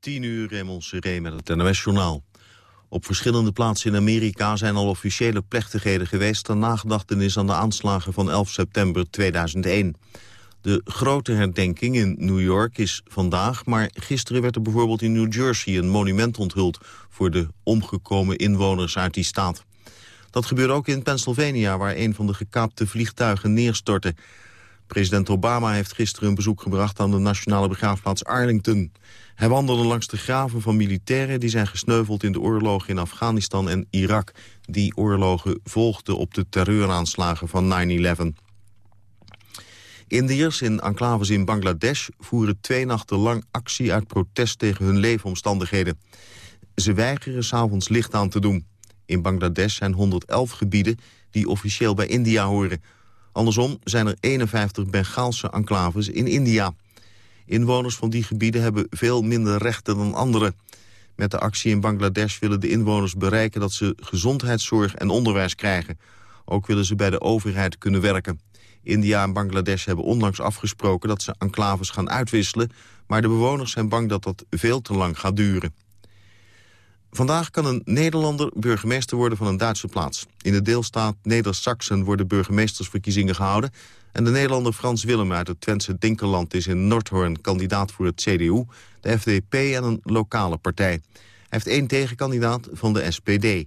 10 uur, Raymond Seré met het NOS-journaal. Op verschillende plaatsen in Amerika zijn al officiële plechtigheden geweest... ter nagedachtenis aan de aanslagen van 11 september 2001. De grote herdenking in New York is vandaag... maar gisteren werd er bijvoorbeeld in New Jersey een monument onthuld... voor de omgekomen inwoners uit die staat. Dat gebeurde ook in Pennsylvania, waar een van de gekaapte vliegtuigen neerstortte. President Obama heeft gisteren een bezoek gebracht aan de nationale begraafplaats Arlington. Hij wandelde langs de graven van militairen die zijn gesneuveld in de oorlogen in Afghanistan en Irak. Die oorlogen volgden op de terreuraanslagen van 9-11. Indiërs in enclaves in Bangladesh voeren twee nachten lang actie uit protest tegen hun leefomstandigheden. Ze weigeren s'avonds licht aan te doen. In Bangladesh zijn 111 gebieden die officieel bij India horen. Andersom zijn er 51 Bengaalse enclaves in India. Inwoners van die gebieden hebben veel minder rechten dan anderen. Met de actie in Bangladesh willen de inwoners bereiken... dat ze gezondheidszorg en onderwijs krijgen. Ook willen ze bij de overheid kunnen werken. India en Bangladesh hebben onlangs afgesproken dat ze enclaves gaan uitwisselen... maar de bewoners zijn bang dat dat veel te lang gaat duren. Vandaag kan een Nederlander burgemeester worden van een Duitse plaats. In de deelstaat Neder-Saxen worden burgemeestersverkiezingen gehouden... en de Nederlander Frans Willem uit het Twentse Dinkeland is in Noordhoorn kandidaat voor het CDU, de FDP en een lokale partij. Hij heeft één tegenkandidaat van de SPD.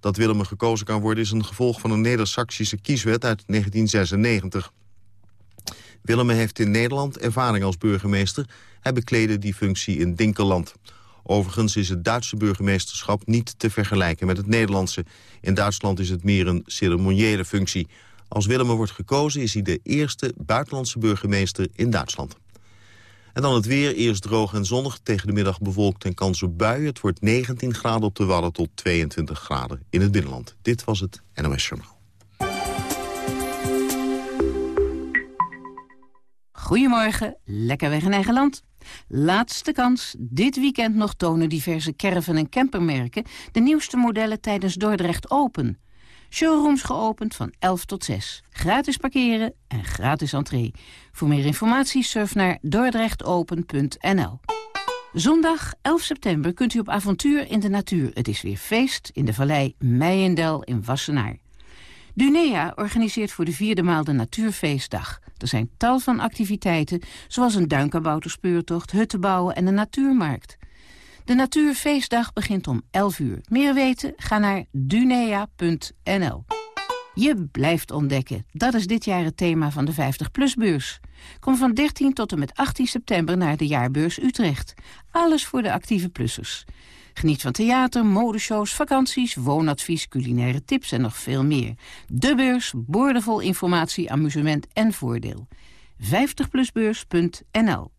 Dat Willem gekozen kan worden is een gevolg van een Neder-Saxische kieswet uit 1996. Willem heeft in Nederland ervaring als burgemeester. Hij bekleedde die functie in Dinkeland. Overigens is het Duitse burgemeesterschap niet te vergelijken met het Nederlandse. In Duitsland is het meer een ceremoniële functie. Als Willem wordt gekozen is hij de eerste buitenlandse burgemeester in Duitsland. En dan het weer, eerst droog en zonnig, tegen de middag bewolkt en kans op buien. Het wordt 19 graden op de Wadden tot 22 graden in het binnenland. Dit was het NOS Journaal. Goedemorgen, lekker weg in eigen land. Laatste kans. Dit weekend nog tonen diverse caravan- en campermerken... de nieuwste modellen tijdens Dordrecht Open. Showrooms geopend van 11 tot 6. Gratis parkeren en gratis entree. Voor meer informatie surf naar dordrechtopen.nl. Zondag 11 september kunt u op avontuur in de natuur. Het is weer feest in de vallei Meijendel in Wassenaar. Dunea organiseert voor de vierde maal de Natuurfeestdag. Er zijn tal van activiteiten, zoals een duinkabouterspeurtocht, hutten bouwen en een natuurmarkt. De Natuurfeestdag begint om 11 uur. Meer weten? Ga naar dunea.nl. Je blijft ontdekken. Dat is dit jaar het thema van de 50PLUS-beurs. Kom van 13 tot en met 18 september naar de jaarbeurs Utrecht. Alles voor de actieve plussers. Geniet van theater, modeshows, vakanties, woonadvies, culinaire tips en nog veel meer. De beurs, boordevol informatie, amusement en voordeel. 50plusbeurs.nl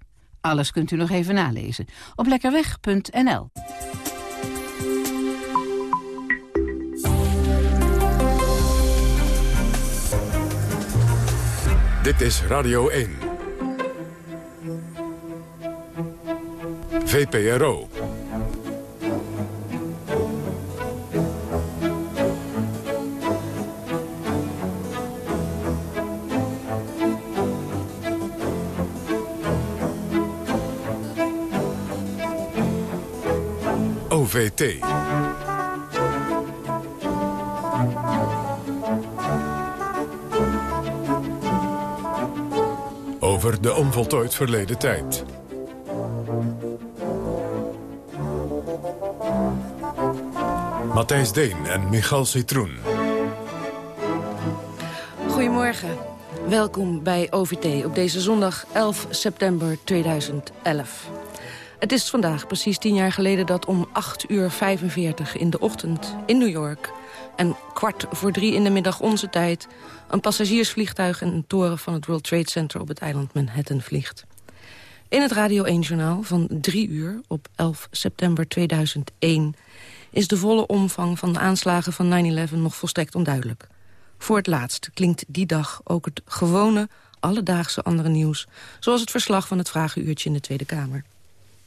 Alles kunt u nog even nalezen op lekkerweg.nl. Dit is Radio 1. VPRO. OVT. Over de onvoltooid verleden tijd. Matthijs Deen en Michal Citroen. Goedemorgen. Welkom bij OVT op deze zondag 11 september 2011. Het is vandaag precies tien jaar geleden dat om 8 uur 45 in de ochtend in New York... en kwart voor drie in de middag onze tijd... een passagiersvliegtuig en een toren van het World Trade Center op het eiland Manhattan vliegt. In het Radio 1-journaal van 3 uur op 11 september 2001... is de volle omvang van de aanslagen van 9-11 nog volstrekt onduidelijk. Voor het laatst klinkt die dag ook het gewone, alledaagse andere nieuws... zoals het verslag van het Vragenuurtje in de Tweede Kamer.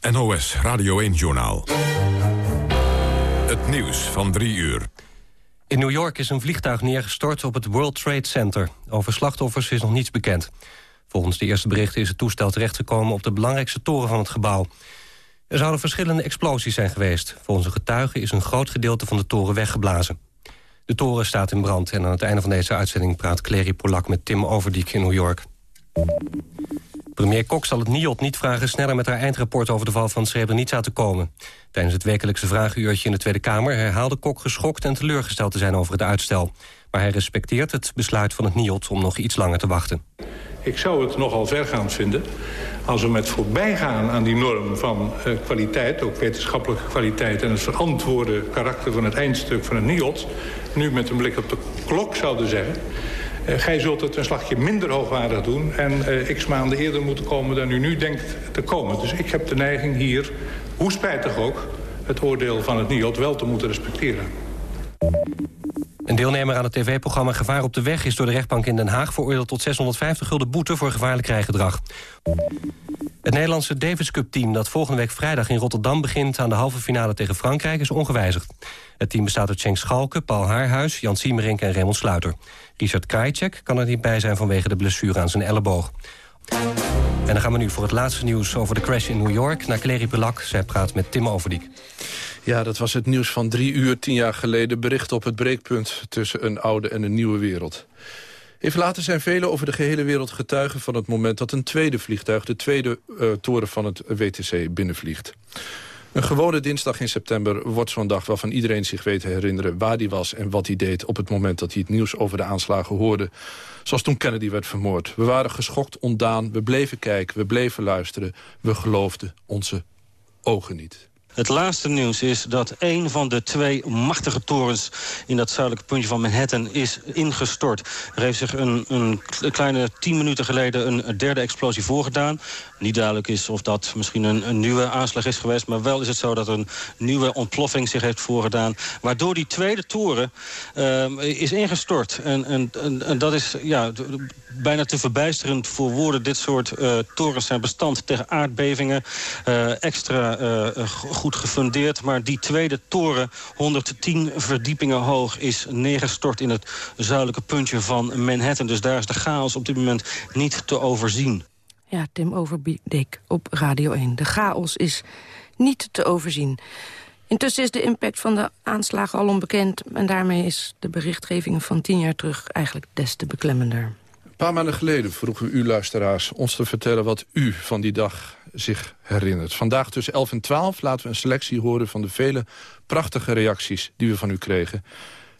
NOS Radio 1-journaal. Het nieuws van 3 uur. In New York is een vliegtuig neergestort op het World Trade Center. Over slachtoffers is nog niets bekend. Volgens de eerste berichten is het toestel terechtgekomen... op de belangrijkste toren van het gebouw. Er zouden verschillende explosies zijn geweest. Volgens een getuige is een groot gedeelte van de toren weggeblazen. De toren staat in brand en aan het einde van deze uitzending... praat Clary Polak met Tim Overdiek in New York. Premier Kok zal het NIOT niet vragen sneller met haar eindrapport over de val van Srebrenica te komen. Tijdens het wekelijkse vragenuurtje in de Tweede Kamer herhaalde Kok geschokt en teleurgesteld te zijn over het uitstel. Maar hij respecteert het besluit van het NIOT om nog iets langer te wachten. Ik zou het nogal vergaand vinden als we met voorbijgaan aan die norm van uh, kwaliteit... ook wetenschappelijke kwaliteit en het verantwoorde karakter van het eindstuk van het NIOT... nu met een blik op de klok zouden zeggen... Uh, gij zult het een slagje minder hoogwaardig doen... en uh, x maanden eerder moeten komen dan u nu denkt te komen. Dus ik heb de neiging hier, hoe spijtig ook... het oordeel van het NIOT wel te moeten respecteren. Een deelnemer aan het tv-programma Gevaar op de Weg... is door de rechtbank in Den Haag veroordeeld tot 650 gulden boete... voor gevaarlijk rijgedrag. Het Nederlandse Davis Cup-team dat volgende week vrijdag in Rotterdam begint... aan de halve finale tegen Frankrijk is ongewijzigd. Het team bestaat uit Cenk Schalke, Paul Haarhuis, Jan Siemerink en Raymond Sluiter. Richard Krajcek kan er niet bij zijn vanwege de blessure aan zijn elleboog. En dan gaan we nu voor het laatste nieuws over de crash in New York... naar Clary Pelak. Zij praat met Tim Overdiek. Ja, dat was het nieuws van drie uur, tien jaar geleden. Bericht op het breekpunt tussen een oude en een nieuwe wereld. Even later zijn velen over de gehele wereld getuigen van het moment... dat een tweede vliegtuig, de tweede uh, toren van het WTC, binnenvliegt. Een gewone dinsdag in september wordt zo'n dag waarvan iedereen zich weet te herinneren waar hij was en wat hij deed op het moment dat hij het nieuws over de aanslagen hoorde. Zoals toen Kennedy werd vermoord. We waren geschokt, ontdaan, we bleven kijken, we bleven luisteren. We geloofden onze ogen niet. Het laatste nieuws is dat een van de twee machtige torens... in dat zuidelijke puntje van Manhattan is ingestort. Er heeft zich een, een kleine tien minuten geleden een derde explosie voorgedaan. Niet duidelijk is of dat misschien een, een, nieuwe aanslag is geweest... maar wel is het zo dat een nieuwe ontploffing zich heeft voorgedaan... waardoor die tweede toren uh, is ingestort. En, en, dat is ja, bijna te verbijsterend voor woorden. Dit soort uh, torens zijn bestand tegen aardbevingen. Uh, extra goed gefundeerd. Maar die tweede toren, 110 verdiepingen hoog... is neergestort in het zuidelijke puntje van Manhattan. Dus daar is de chaos op dit moment niet te overzien. Ja, Tim Overbeek op Radio 1. De chaos is niet te overzien. Intussen is de impact van de aanslagen al onbekend... en daarmee is de berichtgeving van tien jaar terug eigenlijk des te beklemmender. Een paar maanden geleden vroegen u luisteraars ons te vertellen... wat u van die dag zich herinnert. Vandaag tussen 11 en 12 laten we een selectie horen... van de vele prachtige reacties die we van u kregen.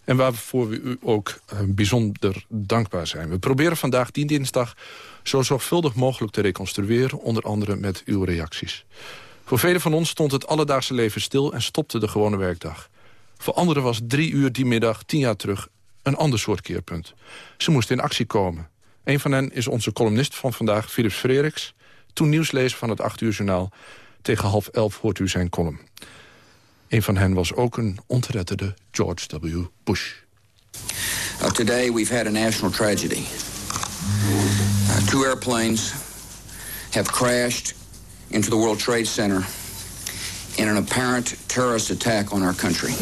En waarvoor we u ook uh, bijzonder dankbaar zijn. We proberen vandaag die dinsdag zo zorgvuldig mogelijk te reconstrueren... onder andere met uw reacties. Voor velen van ons stond het alledaagse leven stil... en stopte de gewone werkdag. Voor anderen was drie uur die middag, tien jaar terug... een ander soort keerpunt. Ze moesten in actie komen. Een van hen is onze columnist van vandaag, Philips Freriks. Toen nieuwslezer van het 8 uur journaal. Tegen half elf hoort u zijn column. Een van hen was ook een ontredderde George W. Bush. Today we've had a national tragedy. Uh, two airplanes have crashed into the World Trade Center in an apparent terrorist attack on our country.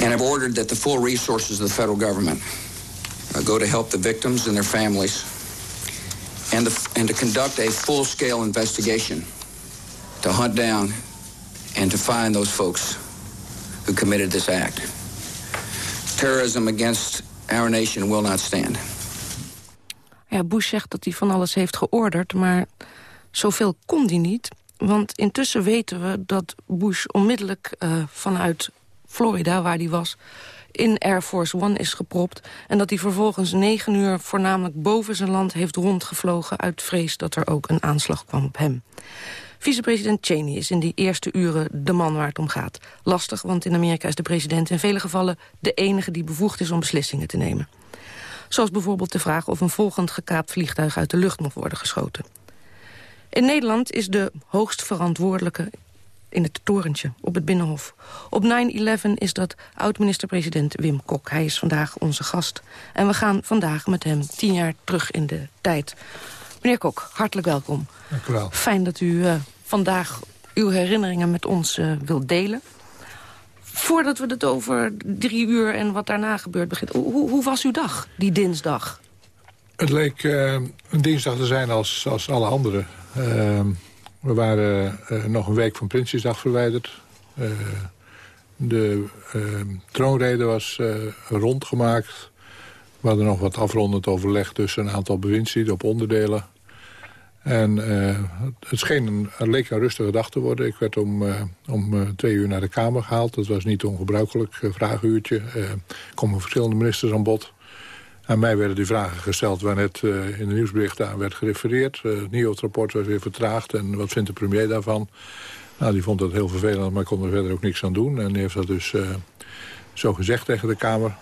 And I've ordered that the full resources of the federal government uh, go to help the victims and their families and, the, and to conduct a full-scale investigation to hunt down and to find those folks who committed this act. Terrorism against our nation will not stand. Ja, Bush zegt dat hij van alles heeft georderd, maar zoveel kon hij niet. Want intussen weten we dat Bush onmiddellijk uh, vanuit Florida, waar hij was... in Air Force One is gepropt... en dat hij vervolgens negen uur voornamelijk boven zijn land heeft rondgevlogen... uit vrees dat er ook een aanslag kwam op hem. Vicepresident Cheney is in die eerste uren de man waar het om gaat. Lastig, want in Amerika is de president in vele gevallen... de enige die bevoegd is om beslissingen te nemen. Zoals bijvoorbeeld de vraag of een volgend gekaapt vliegtuig uit de lucht mag worden geschoten. In Nederland is de hoogst verantwoordelijke in het torentje op het Binnenhof. Op 9-11 is dat oud-minister-president Wim Kok. Hij is vandaag onze gast. En we gaan vandaag met hem tien jaar terug in de tijd. Meneer Kok, hartelijk welkom. Dank u wel. Fijn dat u uh, vandaag uw herinneringen met ons uh, wilt delen. Voordat we het over drie uur en wat daarna gebeurt beginnen... hoe, hoe was uw dag, die dinsdag? Het leek uh, een dinsdag te zijn als, als alle andere. Uh, We waren nog een week van Prinsjesdag verwijderd. de troonrede was rondgemaakt. We hadden nog wat afrondend overleg tussen een aantal provincies op onderdelen. En uh, het scheen een, leek een rustige dag te worden. Ik werd om, uh, om uh, twee uur naar de Kamer gehaald. Dat was niet ongebruikelijk, vragenuurtje. er komen verschillende ministers aan bod. Aan mij werden die vragen gesteld waar net in de nieuwsberichten aan werd gerefereerd. het NIOT-rapport was weer vertraagd. En wat vindt de premier daarvan? Nou, die vond dat heel vervelend, maar kon er verder ook niks aan doen. En die heeft dat dus zo gezegd tegen de Kamer.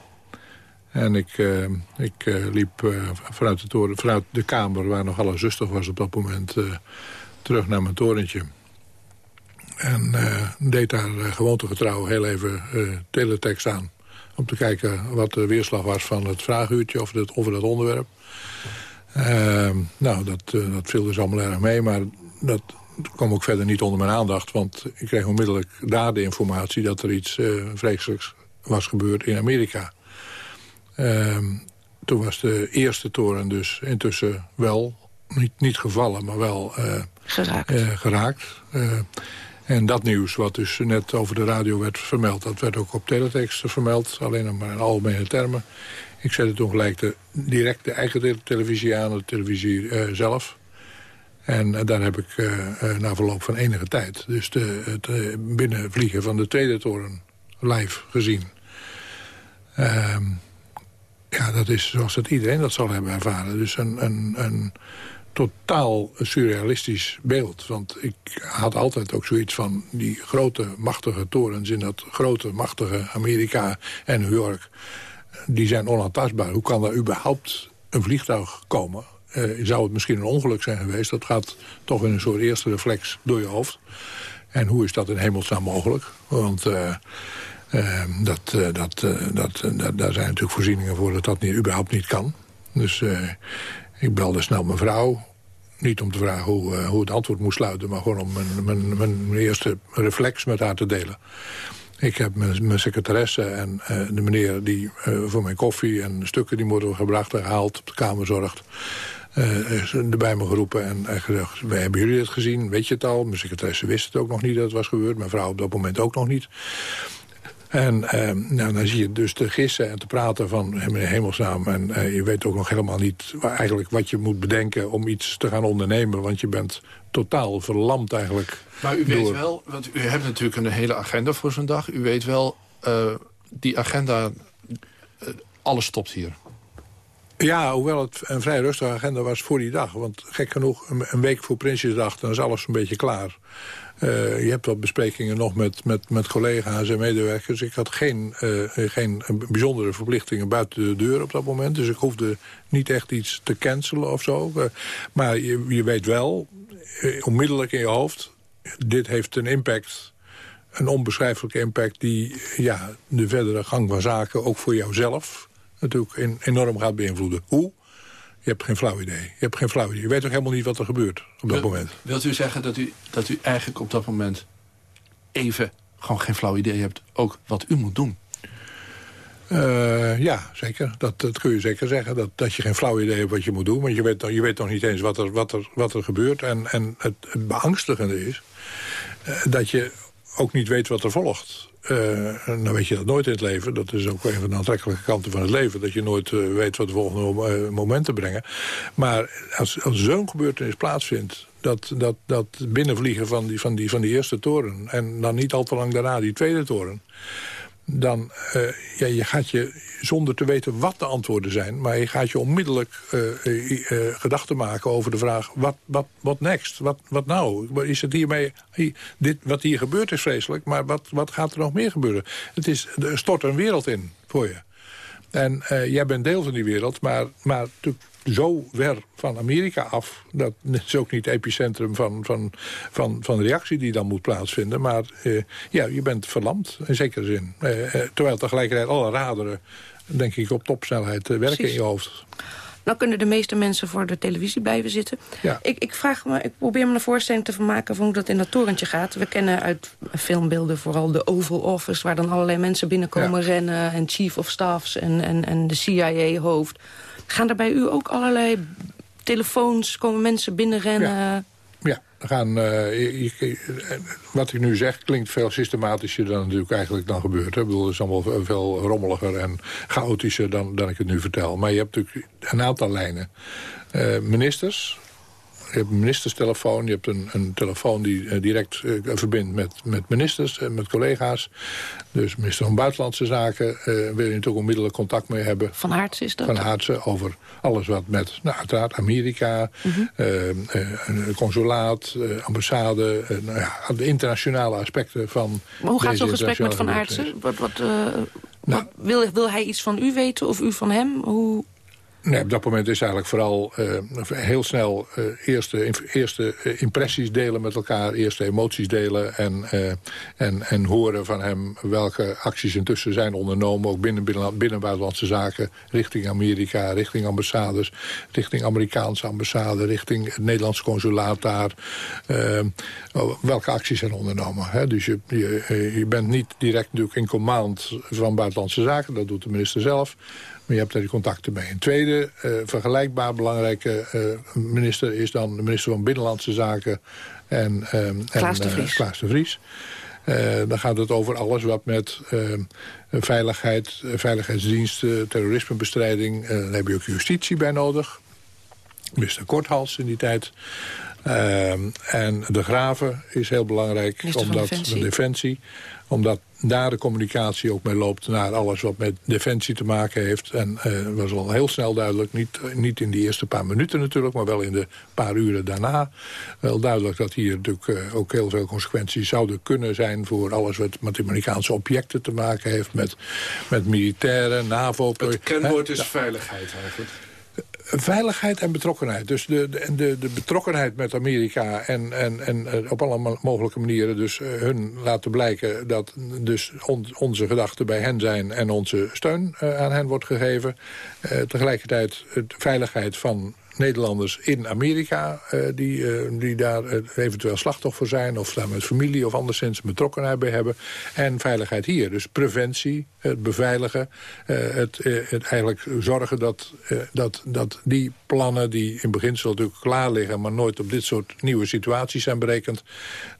En ik, uh, ik uh, liep uh, vanuit, de toren, vanuit de kamer, waar nog alles rustig was op dat moment, terug naar mijn torentje. En deed daar gewoontegetrouw heel even teletext aan. Om te kijken wat de weerslag was van het vraaguurtje of over dat onderwerp. Ehm, nou, dat, dat viel dus allemaal erg mee, maar dat kwam ook verder niet onder mijn aandacht. Want ik kreeg onmiddellijk daar de informatie dat er iets vreselijks was gebeurd in Amerika. Ehm, toen was de eerste toren dus intussen wel, niet, niet gevallen, maar wel uh, geraakt. Uh, geraakt. Uh, en dat nieuws wat dus net over de radio werd vermeld... dat werd ook op teletext vermeld, alleen nog maar in algemene termen. Ik zette toen gelijk de, direct de eigen televisie aan, de televisie zelf... En daar heb ik na verloop van enige tijd... dus de, het binnenvliegen van de tweede toren live gezien. Ehm ja, dat is zoals het iedereen dat zal hebben ervaren. Dus een, een, een totaal surrealistisch beeld. Want ik had altijd ook zoiets van die grote, machtige torens... in dat grote, machtige Amerika en New York... die zijn onaantastbaar. Hoe kan daar überhaupt een vliegtuig komen? Uh, zou het misschien een ongeluk zijn geweest? Dat gaat toch in een soort eerste reflex door je hoofd. En hoe is dat in hemelsnaam mogelijk? Want... Ehm, dat, uh, dat, uh, dat, daar zijn natuurlijk voorzieningen voor dat dat niet, überhaupt niet kan. Dus ik belde snel mijn vrouw. Niet om te vragen hoe, hoe het antwoord moest sluiten... maar gewoon om mijn, mijn, mijn eerste reflex met haar te delen. Ik heb mijn, secretaresse en de meneer die voor mijn koffie... en stukken die worden gebracht en gehaald op de kamer zorgt... Erbij me geroepen en gezegd, wij hebben jullie het gezien, weet je het al? Mijn secretaresse wist het ook nog niet dat het was gebeurd. Mijn vrouw op dat moment ook nog niet. En eh, nou, dan zie je dus te gissen en te praten van meneer Hemelsnaam. En uh, je weet ook nog helemaal niet waar, eigenlijk wat je moet bedenken om iets te gaan ondernemen. Want je bent totaal verlamd eigenlijk. Maar u weet wel, want u hebt natuurlijk een hele agenda voor zo'n dag. U weet wel, uh, die agenda, alles stopt hier. Ja, hoewel het een vrij rustige agenda was voor die dag. Want gek genoeg, een, week voor Prinsjesdag, dan is alles een beetje klaar. Uh, je hebt wat besprekingen nog met, met, met collega's en medewerkers. Ik had geen, uh, geen bijzondere verplichtingen buiten de deur op dat moment. Dus ik hoefde niet echt iets te cancelen of zo. Uh, maar je, je weet wel, onmiddellijk in je hoofd... dit heeft een impact, een onbeschrijfelijke impact... die ja, de verdere gang van zaken, ook voor jouzelf... natuurlijk enorm gaat beïnvloeden. Hoe? Je hebt geen flauw idee. Je hebt geen flauw idee. Je weet ook helemaal niet wat er gebeurt op dat moment. Wilt u zeggen dat u, dat u eigenlijk op dat moment even gewoon geen flauw idee hebt... ook wat u moet doen? Uh, ja, zeker. Dat, dat kun je zeker zeggen. Dat, dat je geen flauw idee hebt wat je moet doen. Want je weet, je weet nog niet eens wat er, wat er, wat er gebeurt. En, en het, het beangstigende is uh, dat je ook niet weet wat er volgt. Uh, nou weet je dat nooit in het leven. Dat is ook een van de aantrekkelijke kanten van het leven. Dat je nooit uh, weet wat de volgende uh, momenten brengen. Maar als, als zo'n gebeurtenis plaatsvindt... Dat, dat, dat binnenvliegen van die, van, die, van die eerste toren... en dan niet al te lang daarna die tweede toren dan uh, ja, je gaat je, zonder te weten wat de antwoorden zijn... maar je gaat je onmiddellijk uh, uh, gedachten maken over de vraag... wat, wat, wat next? Wat, wat nou? Is het hiermee... Dit, wat hier gebeurt is vreselijk, maar wat, wat gaat er nog meer gebeuren? Het is, er stort een wereld in voor je. En jij bent deel van die wereld, maar, maar zo ver van Amerika af. Dat is ook niet het epicentrum van, van, van, van de reactie die dan moet plaatsvinden. Maar eh, ja, je bent verlamd, in zekere zin. Eh, eh, terwijl tegelijkertijd alle raderen, denk ik, op topsnelheid werken in je hoofd. Nou kunnen de meeste mensen voor de televisie blijven zitten. Ja. Ik, ik, vraag me, ik probeer me een voorstelling te maken van hoe dat in dat torentje gaat. We kennen uit filmbeelden vooral de Oval Office... waar dan allerlei mensen binnenkomen rennen... en chief of staffs en, en, en de CIA-hoofd. Gaan er bij u ook allerlei telefoons, komen mensen binnenrennen? Ja. Ja, gaan wat ik nu zeg klinkt veel systematischer dan natuurlijk eigenlijk dan gebeurt. Ik bedoel, het is allemaal veel rommeliger en chaotischer dan, dan ik het nu vertel. Maar je hebt natuurlijk een aantal lijnen. ministers, je hebt een ministerstelefoon. Je hebt een, een telefoon die uh, direct uh, verbindt met, met ministers en met collega's. Dus minister van Buitenlandse Zaken uh, wil je natuurlijk onmiddellijk contact mee hebben. Van Aartsen is dat? Van Aartsen over alles wat met, nou, uiteraard Amerika, -hmm. consulaat, ambassade. nou ja, de internationale aspecten van Maar hoe gaat zo'n gesprek met Van Aartsen? Wat, wat, nou, wat, wil, wil hij iets van u weten of u van hem? Hoe... Nee, op dat moment is eigenlijk vooral uh, heel snel uh, eerste, eerste impressies delen met elkaar. Eerste emoties delen en, en, en horen van hem welke acties intussen zijn ondernomen. Ook binnen, binnen, binnen buitenlandse zaken. Richting Amerika, richting ambassades. Richting Amerikaanse ambassade, richting het Nederlandse consulaat daar. welke acties zijn ondernomen. Hè? Dus je, je, je bent niet direct natuurlijk in command van buitenlandse zaken. Dat doet de minister zelf. Maar je hebt daar die contacten mee. Een tweede, uh, vergelijkbaar belangrijke uh, minister... is dan de minister van Binnenlandse Zaken en, uh, Klaas, de Vries. Klaas de Vries. dan gaat het over alles wat met veiligheid, veiligheidsdiensten, terrorismebestrijding... daar heb je ook justitie bij nodig. Minister Korthals in die tijd. En de Graven is heel belangrijk, Minister omdat van Defensie. de Defensie omdat daar de communicatie ook mee loopt naar alles wat met defensie te maken heeft. En uh, was al heel snel duidelijk, niet, niet in die eerste paar minuten natuurlijk... maar wel in de paar uren daarna, wel duidelijk dat hier natuurlijk uh, ook heel veel consequenties zouden kunnen zijn... voor alles wat met Amerikaanse objecten te maken heeft, met, met militairen, NAVO... Het kenwoord is veiligheid eigenlijk. Veiligheid en betrokkenheid. Dus de, de, de, betrokkenheid met Amerika en, en, en op alle mogelijke manieren dus uh, hun laten blijken dat dus on, onze gedachten bij hen zijn en onze steun uh, aan hen wordt gegeven. Tegelijkertijd de veiligheid van Nederlanders in Amerika uh, die, uh, die daar uh, eventueel slachtoffer zijn... of daar met familie of anderszins betrokkenheid bij hebben. En veiligheid hier. Dus preventie, het beveiligen, het, het eigenlijk zorgen dat, dat, dat die plannen... die in beginsel natuurlijk klaar liggen... maar nooit op dit soort nieuwe situaties zijn berekend...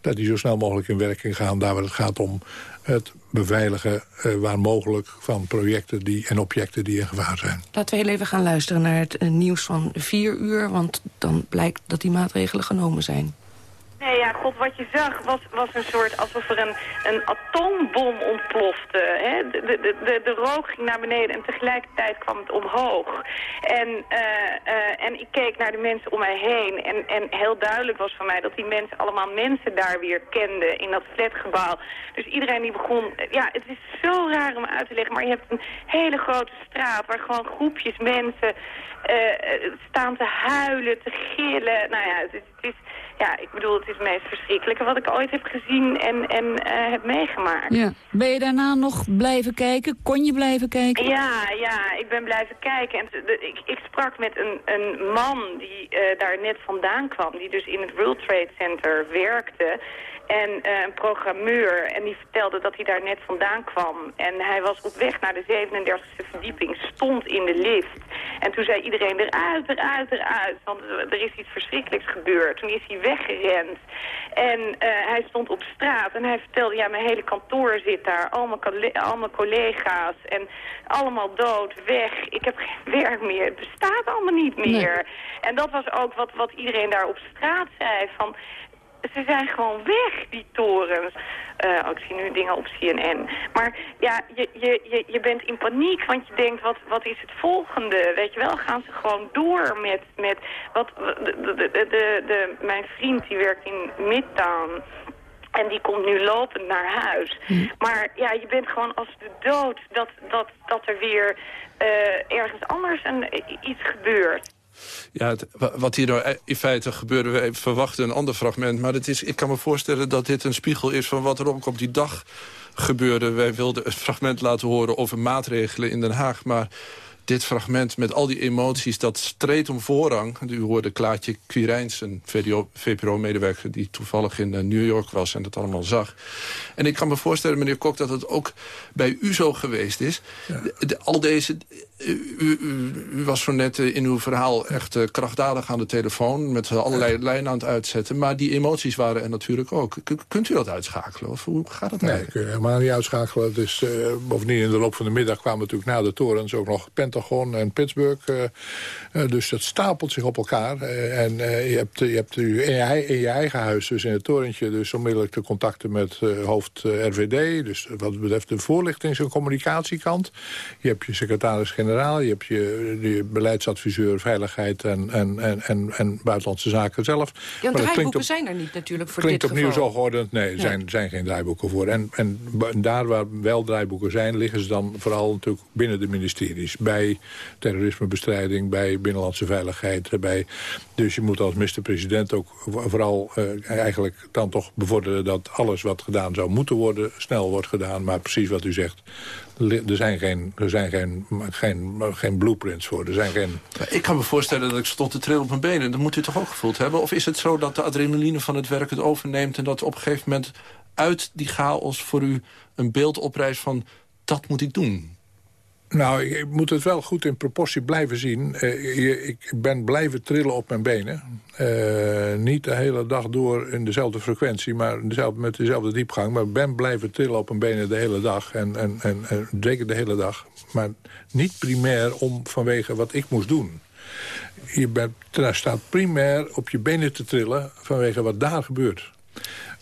dat die zo snel mogelijk in werking gaan. Daar waar het gaat om het beveiligen uh, waar mogelijk van projecten die, en objecten die in gevaar zijn. Laten we heel even gaan luisteren naar het uh, nieuws van vier uur... want dan blijkt dat die maatregelen genomen zijn. Nee, ja, god, wat je zag was, was een soort alsof er een, een atoombom ontplofte. Hè? De, de, de, de rook ging naar beneden en tegelijkertijd kwam het omhoog. En, uh, uh, en ik keek naar de mensen om mij heen. En, en heel duidelijk was voor mij dat die mensen allemaal mensen daar weer kenden in dat flatgebouw. Dus iedereen die begon... Ja, het is zo raar om uit te leggen, maar je hebt een hele grote straat waar gewoon groepjes mensen uh, staan te huilen, te gillen. Nou ja, het is... Het is ja, ik bedoel, het is het meest verschrikkelijke wat ik ooit heb gezien en, en uh, heb meegemaakt. Ja. Ben je daarna nog blijven kijken? Kon je blijven kijken? Ja, ja, ik ben blijven kijken. En de, ik, ik sprak met een, een man die uh, daar net vandaan kwam, die dus in het World Trade Center werkte. En uh, een programmeur. En die vertelde dat hij daar net vandaan kwam. En hij was op weg naar de 37e verdieping. Stond in de lift. En toen zei iedereen eruit, eruit, eruit. Want er is iets verschrikkelijks gebeurd. Toen is hij weggerend. En uh, hij stond op straat. En hij vertelde, ja, mijn hele kantoor zit daar. Al mijn, al mijn collega's. En allemaal dood, weg. Ik heb geen werk meer. Het bestaat allemaal niet meer. Nee. En dat was ook wat, wat iedereen daar op straat zei. Van, ze zijn gewoon weg, die torens. Uh, ik zie nu dingen op CNN. Maar ja, je, je, je, je bent in paniek, want je denkt, wat, wat is het volgende? Weet je wel, gaan ze gewoon door met... met wat, de, de, de, de, mijn vriend, die werkt in Midtown... En die komt nu lopend naar huis. Hm. Maar ja, je bent gewoon als de dood dat, dat, dat er weer uh, ergens anders een, iets gebeurt. Ja, wat hier in feite gebeurde, we verwachten een ander fragment... maar het is, ik kan me voorstellen dat dit een spiegel is van wat er ook op die dag gebeurde. Wij wilden het fragment laten horen over maatregelen in Den Haag... maar dit fragment met al die emoties, dat streed om voorrang. U hoorde Klaatje Quirijns, een VPRO-medewerker... die toevallig in eh, New York was en dat allemaal zag. En ik kan me voorstellen, meneer Kok, dat het ook bij u zo geweest is. De, al deze... U, u, u, was zo net in uw verhaal echt uh, krachtdadig aan de telefoon... met allerlei lijnen aan het uitzetten. Maar die emoties waren er natuurlijk ook. kunt u dat uitschakelen? Of hoe gaat dat eigenlijk? Nee, ik kun helemaal niet uitschakelen. Dus, uh, bovendien in de loop van de middag kwamen natuurlijk na de torens... ook nog Pentagon en Pittsburgh. Uh, uh, dus dat stapelt zich op elkaar. en je hebt, je hebt in, je, in je eigen huis, dus in het torentje... dus onmiddellijk de contacten met hoofd RVD. Dus wat betreft de voorlichtings- en communicatiekant. Je hebt je secretaris-generaal. Je hebt je, je, beleidsadviseur veiligheid en, en, en, en, en buitenlandse zaken zelf. Ja, draaiboeken zijn er niet natuurlijk voor klinkt dit opnieuw geval. zo geordend. Nee, er zijn, zijn geen draaiboeken voor. En, en daar waar wel draaiboeken zijn... liggen ze dan vooral natuurlijk binnen de ministeries. Bij terrorismebestrijding, bij binnenlandse veiligheid. Bij, dus je moet als minister-president ook vooral uh, eigenlijk dan toch bevorderen... dat alles wat gedaan zou moeten worden, snel wordt gedaan. Maar precies wat u zegt, er zijn geen, er zijn geen, geen, geen blueprints voor. Er zijn geen... Ik kan me voorstellen dat ik stond te trillen op mijn benen. Dat moet u toch ook gevoeld hebben? Of is het zo dat de adrenaline van het werk het overneemt... en dat op een gegeven moment uit die chaos voor u een beeld oprijst van... dat moet ik doen? Nou, ik moet het wel goed in proportie blijven zien. Uh, ik ben blijven trillen op mijn benen. Uh, niet de hele dag door in dezelfde frequentie, maar dezelfde, met dezelfde diepgang. Maar ben blijven trillen op mijn benen de hele dag. En, en, en, en zeker de hele dag. Maar niet primair om vanwege wat ik moest doen. Je bent, staat primair op je benen te trillen vanwege wat daar gebeurt.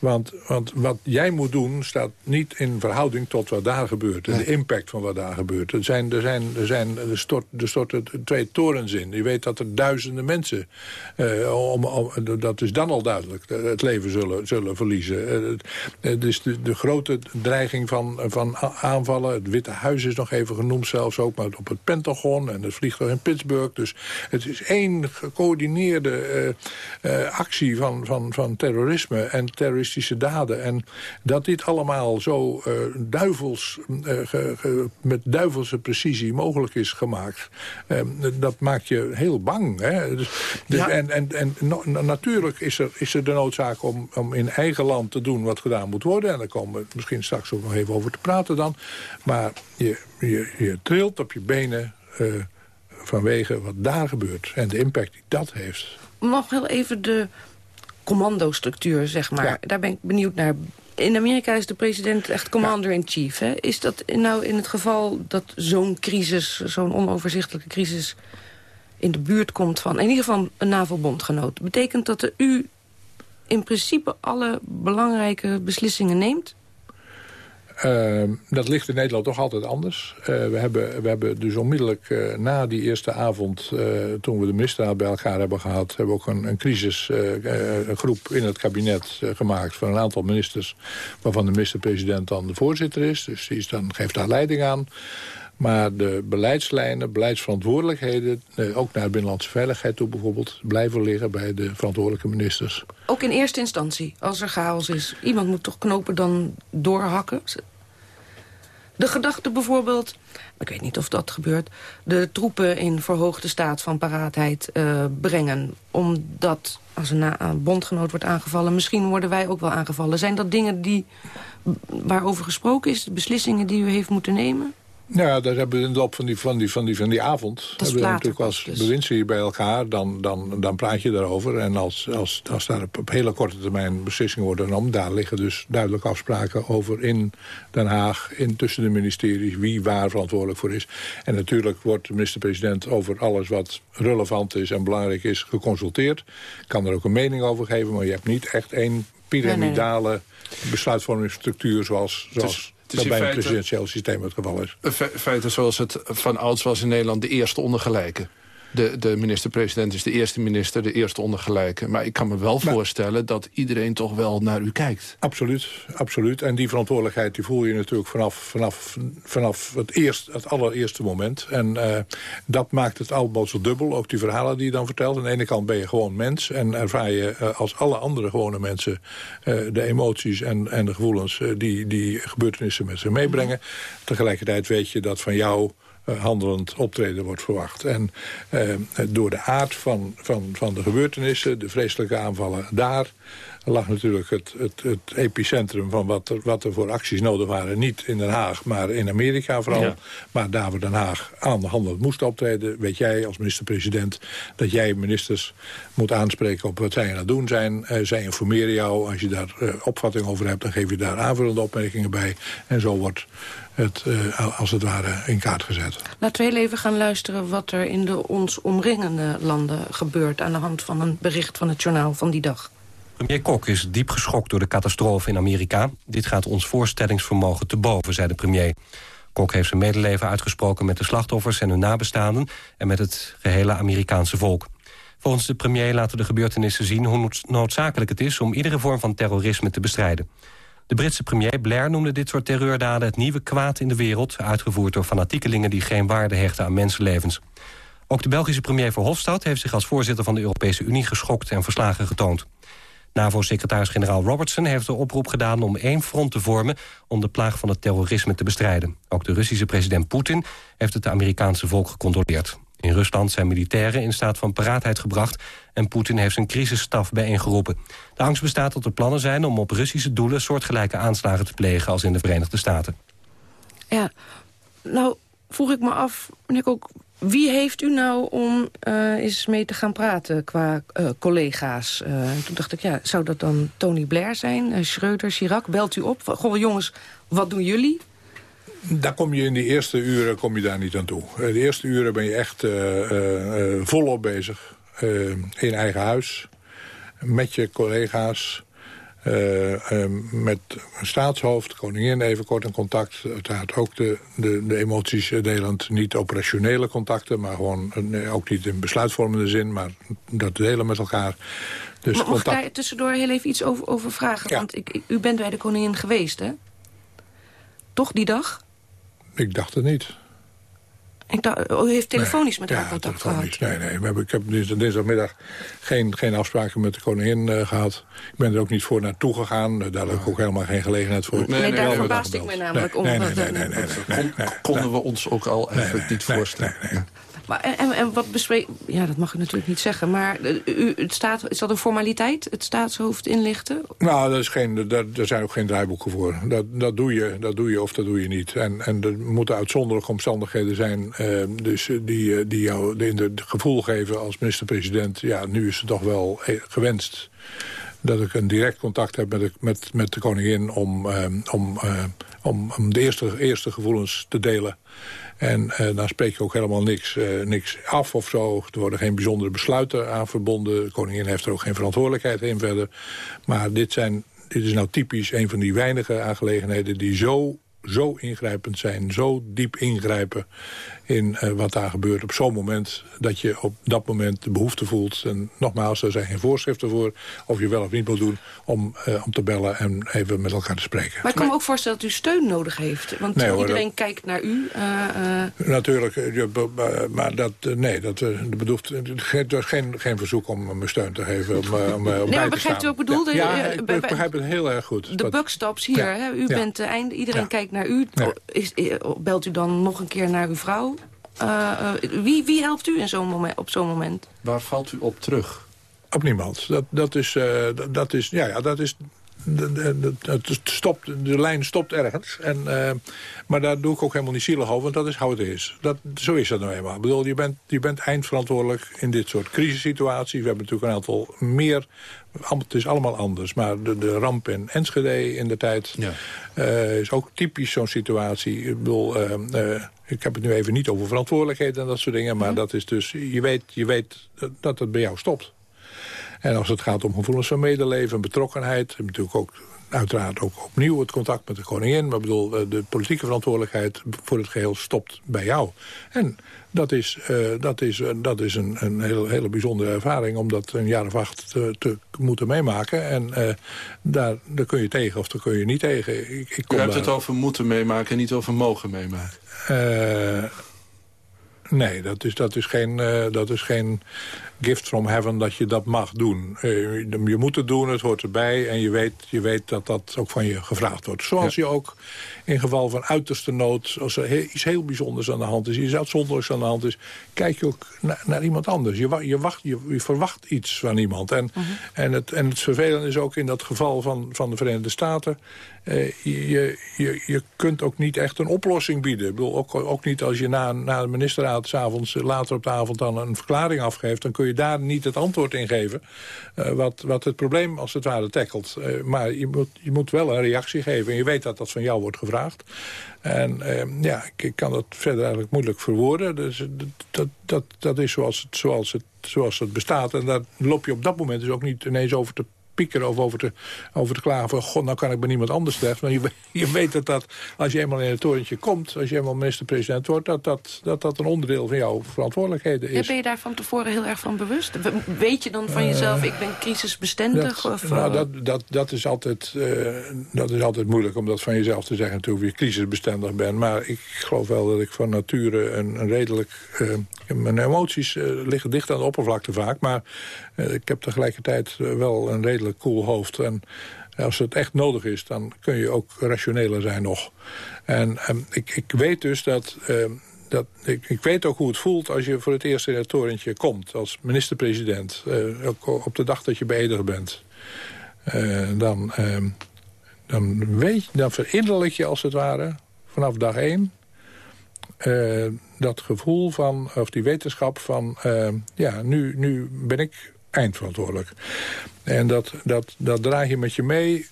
Want, want wat jij moet doen staat niet in verhouding tot wat daar gebeurt. En de impact van wat daar gebeurt. Er, zijn, er, zijn, er, zijn, er, stort, er storten twee torens in. Je weet dat er duizenden mensen, uh, om, om, dat is dan al duidelijk, het leven zullen, zullen verliezen. Uh, dus de, de grote dreiging van, van aanvallen. Het Witte Huis is nog even genoemd zelfs ook. Maar op het Pentagon en het vliegtuig in Pittsburgh. Dus het is één gecoördineerde uh, actie van, van, van terrorisme en terrorisme daden. En dat dit allemaal zo uh, duivels, uh, ge, ge, met duivelse precisie mogelijk is gemaakt... Uh, dat maakt je heel bang. Hè? Dus, dus ja. En, en, en no, natuurlijk is er, is er de noodzaak om, om in eigen land te doen wat gedaan moet worden. En daar komen we misschien straks ook nog even over te praten dan. Maar je, je, je trilt op je benen vanwege wat daar gebeurt. En de impact die dat heeft. Nog heel even de commandostructuur, zeg maar. Ja. Daar ben ik benieuwd naar. In Amerika is de president echt commander-in-chief. Is dat nou in het geval dat zo'n crisis, zo'n onoverzichtelijke crisis... in de buurt komt van in ieder geval een NAVO-bondgenoot... betekent dat de u in principe alle belangrijke beslissingen neemt? Uh, dat ligt in Nederland toch altijd anders. Uh, we, hebben, we hebben dus onmiddellijk uh, na die eerste avond... Uh, toen we de ministerraad bij elkaar hebben gehad... hebben we ook een, een crisisgroep in het kabinet gemaakt... van een aantal ministers... waarvan de minister-president dan de voorzitter is. Dus die is dan, geeft daar leiding aan. Maar de beleidslijnen, beleidsverantwoordelijkheden... ook naar binnenlandse veiligheid toe bijvoorbeeld... blijven liggen bij de verantwoordelijke ministers. Ook in eerste instantie, als er chaos is. Iemand moet toch knopen dan doorhakken? De gedachte bijvoorbeeld, ik weet niet of dat gebeurt... de troepen in verhoogde staat van paraatheid uh, brengen. Omdat als een, een bondgenoot wordt aangevallen... misschien worden wij ook wel aangevallen. Zijn dat dingen die, waarover gesproken is? Beslissingen die u heeft moeten nemen? Ja, daar hebben we in de loop van die, van die, van die, van die avond... hebben we natuurlijk als dus. bewindslieden bij elkaar, dan, dan, dan praat je daarover. En als, als, als daar op, op hele korte termijn beslissingen worden genomen... daar liggen dus duidelijk afspraken over in Den Haag... in tussen de ministeries, wie waar verantwoordelijk voor is. En natuurlijk wordt de minister-president over alles wat relevant is... en belangrijk is, geconsulteerd. Kan er ook een mening over geven, maar je hebt niet echt één piramidale nee, nee. besluitvormingsstructuur zoals... zoals dat bij een presidentieel systeem het geval is. Feiten zoals het van ouds was in Nederland de eerste ondergelijke. De, de minister-president is de eerste minister, de eerste ondergelijke. Maar ik kan me wel maar, voorstellen dat iedereen toch wel naar u kijkt. Absoluut, absoluut. En die verantwoordelijkheid die voel je natuurlijk vanaf, vanaf, vanaf het, eerst, het allereerste moment. En uh, dat maakt het allemaal zo dubbel, ook die verhalen die je dan vertelt. Aan de ene kant ben je gewoon mens en ervaar je uh, als alle andere gewone mensen... Uh, de emoties en, en de gevoelens die, die gebeurtenissen met zich meebrengen. Tegelijkertijd weet je dat van jou... handelend optreden wordt verwacht. En door de aard van, van, van de gebeurtenissen, de vreselijke aanvallen daar lag natuurlijk het, het, het epicentrum van wat er, wat er voor acties nodig waren. Niet in Den Haag, maar in Amerika vooral. Maar daar we Den Haag aan de handen moest optreden... weet jij als minister-president dat jij ministers moet aanspreken... op wat zij aan het doen zijn. Uh, zij informeren jou. Als je daar uh, opvatting over hebt, dan geef je daar aanvullende opmerkingen bij. En zo wordt het uh, als het ware in kaart gezet. Laten we heel even gaan luisteren wat er in de ons omringende landen gebeurt... aan de hand van een bericht van het journaal van die dag. Premier Kok is diep geschokt door de catastrofe in Amerika. Dit gaat ons voorstellingsvermogen te boven, zei de premier. Kok heeft zijn medeleven uitgesproken met de slachtoffers en hun nabestaanden... en met het gehele Amerikaanse volk. Volgens de premier laten de gebeurtenissen zien hoe noodzakelijk het is... om iedere vorm van terrorisme te bestrijden. De Britse premier Blair noemde dit soort terreurdaden het nieuwe kwaad in de wereld... uitgevoerd door fanatiekelingen die geen waarde hechten aan mensenlevens. Ook de Belgische premier Verhofstadt heeft zich als voorzitter van de Europese Unie geschokt en verslagen getoond. NAVO-secretaris-generaal Robertson heeft de oproep gedaan om één front te vormen om de plaag van het terrorisme te bestrijden. Ook de Russische president Poetin heeft het Amerikaanse volk gecontroleerd. In Rusland zijn militairen in staat van paraatheid gebracht... en Poetin heeft zijn crisisstaf bijeengeroepen. De angst bestaat dat er plannen zijn om op Russische doelen... soortgelijke aanslagen te plegen als in de Verenigde Staten. Ja, nou vroeg ik me af, meneer Kok... Wie heeft u nou om uh, eens mee te gaan praten qua uh, collega's? Uh, toen dacht ik, ja, zou dat dan Tony Blair zijn? Schreuder, Chirac, belt u op? Goh, jongens, wat doen jullie? Daar kom je in die eerste uren kom je daar niet aan toe. De eerste uren ben je echt volop bezig. in eigen huis. Met je collega's. Uh, met staatshoofd, koningin even kort in contact. Uiteraard ook de, de, de emoties delend. Niet operationele contacten, maar gewoon uh, ook niet in besluitvormende zin. Maar dat delen met elkaar. Dus Mag contact... ik daar tussendoor heel even iets over, over vragen? Ja. Want ik, u bent bij de koningin geweest, hè? Toch die dag? Ik dacht het niet. Ik dacht, u heeft telefonisch met haar contact gehad? Nee, nee. We hebben, ik heb dinsdagmiddag geen, geen afspraken met de koningin uh, gehad. Ik ben er ook niet voor naartoe gegaan. Daar heb ik ook helemaal geen gelegenheid voor. Nee, nee, daar verbaasde ik me namelijk om. Nee, nee, nee. nee, nee, Konden we ons ook al eigenlijk niet voorstellen. En, wat bespreek... Ja, dat mag ik natuurlijk niet zeggen. Maar u, het staat, is dat een formaliteit, het staatshoofd inlichten? Nou, dat is geen, daar, daar zijn ook geen draaiboeken voor. Dat, dat, doe je, dat doe je of dat doe je niet. En, en er moeten uitzonderlijke omstandigheden zijn... Uh, dus die, die jou de, de gevoel geven als minister-president... ja, nu is het toch wel gewenst dat ik een direct contact heb met de, met, met de koningin... om, uh, om, om de eerste, eerste gevoelens te delen en uh, dan spreek je ook helemaal niks, uh, niks af of zo. Er worden geen bijzondere besluiten aan verbonden. De koningin heeft er ook geen verantwoordelijkheid in verder. Maar dit, zijn, dit is nou typisch een van die weinige aangelegenheden... die zo, zo ingrijpend zijn, zo diep ingrijpen in uh, wat daar gebeurt op zo'n moment... dat je op dat moment de behoefte voelt. En nogmaals, er zijn geen voorschriften voor of je wel of niet moet doen... om, uh, om te bellen en even met elkaar te spreken. Maar ik kan me ook voorstellen dat u steun nodig heeft. Want nee, hoor, iedereen dat... kijkt naar u. Uh, Natuurlijk, maar dat, nee, dat bedoelt, er is geen, geen verzoek om me steun te geven. Om, om, om nee, maar begrijpt u ook bedoelde? Ja, ja ik begrijp het heel erg goed. De buckstops hier, ja, hè? u ja. bent einde, iedereen kijkt naar u. Is, belt u dan nog een keer naar uw vrouw? Uh, wie, wie helpt u in zo'n moment, op zo'n moment? Waar valt u op terug? Op niemand. Dat, dat, is, uh, dat, dat, is, ja, ja, dat is het stopt, de lijn stopt ergens. En, uh, maar daar doe ik ook helemaal niet zielig over, want dat is hoe het is. Dat, zo is dat nou eenmaal. Ik bedoel, je bent, je bent eindverantwoordelijk in dit soort crisissituaties. We hebben natuurlijk een aantal meer... Het is allemaal anders, maar de, de ramp in Enschede in de tijd... Ja. Uh, is ook typisch zo'n situatie. Ik bedoel... Uh, ik heb het nu even niet over verantwoordelijkheid en dat soort dingen. Maar -hmm. dat is dus, je weet, je weet dat het bij jou stopt. En als het gaat om gevoelens van medeleven en betrokkenheid... en natuurlijk ook uiteraard ook opnieuw het contact met de koningin. Maar bedoel, de politieke verantwoordelijkheid voor het geheel stopt bij jou. En dat is, uh, dat is, uh, dat is een, een hele, hele bijzondere ervaring... om dat een jaar of acht te, te moeten meemaken. En uh, daar, daar kun je tegen of daar kun je niet tegen. Ik, ik U hebt het over moeten meemaken en niet over mogen meemaken. Nee, dat is, dat is, geen, dat is geen gift from heaven dat je dat mag doen. Uh, je moet het doen, het hoort erbij. En je weet, je weet dat dat ook van je gevraagd wordt. Zoals je ook in geval van uiterste nood... als er iets heel bijzonders aan de hand is, iets uitzonderlijks aan de hand is... kijk je ook naar, naar iemand anders. Je, je, wacht, je, je, verwacht iets van iemand. En, uh en, het, en het vervelende is ook in dat geval van, van de Verenigde Staten... Uh, je, je, je kunt ook niet echt een oplossing bieden. Ik bedoel, ook, ook niet als je na, na de ministerraad... S avonds, later op de avond dan een verklaring afgeeft... dan kun je daar niet het antwoord in geven... Uh, wat, wat het probleem als het ware tackelt. Uh, maar je moet, je moet wel een reactie geven. En je weet dat dat van jou wordt gevraagd. En uh, ja, ik, kan dat verder eigenlijk moeilijk verwoorden. Dus dat, dat, dat is zoals het, zoals, het, zoals het bestaat. En daar loop je op dat moment dus ook niet ineens over te piekeren of over te, over te klagen van... god, nou kan ik bij niemand anders terecht. Maar je, je weet dat, dat als je eenmaal in het torentje komt... als je eenmaal minister-president wordt... Dat dat, dat dat een onderdeel van jouw verantwoordelijkheden is. Ja, ben je daar van tevoren heel erg van bewust? Weet je dan van jezelf, ik ben crisisbestendig? Dat, of, nou, dat, dat, dat, is altijd, uh, dat is altijd moeilijk om dat van jezelf te zeggen... toen je crisisbestendig bent. Maar ik geloof wel dat ik van nature een, een redelijk... Uh, mijn emoties uh, liggen dicht aan de oppervlakte vaak. Maar ik heb tegelijkertijd wel een redelijk cool hoofd. En als het echt nodig is, dan kun je ook rationeler zijn nog. En, en ik, ik weet dus dat... Uh, dat, ik, ik, weet ook hoe het voelt als je voor het eerst in het torentje komt... als minister-president, uh, op de dag dat je beëdigd bent. Dan, ehm, dan, weet, dan verinnerlijk je als het ware, vanaf dag één... dat gevoel van, of die wetenschap van... Ehm, ja, nu, nu ben ik eindverantwoordelijk. En dat, dat, dat draag je met je mee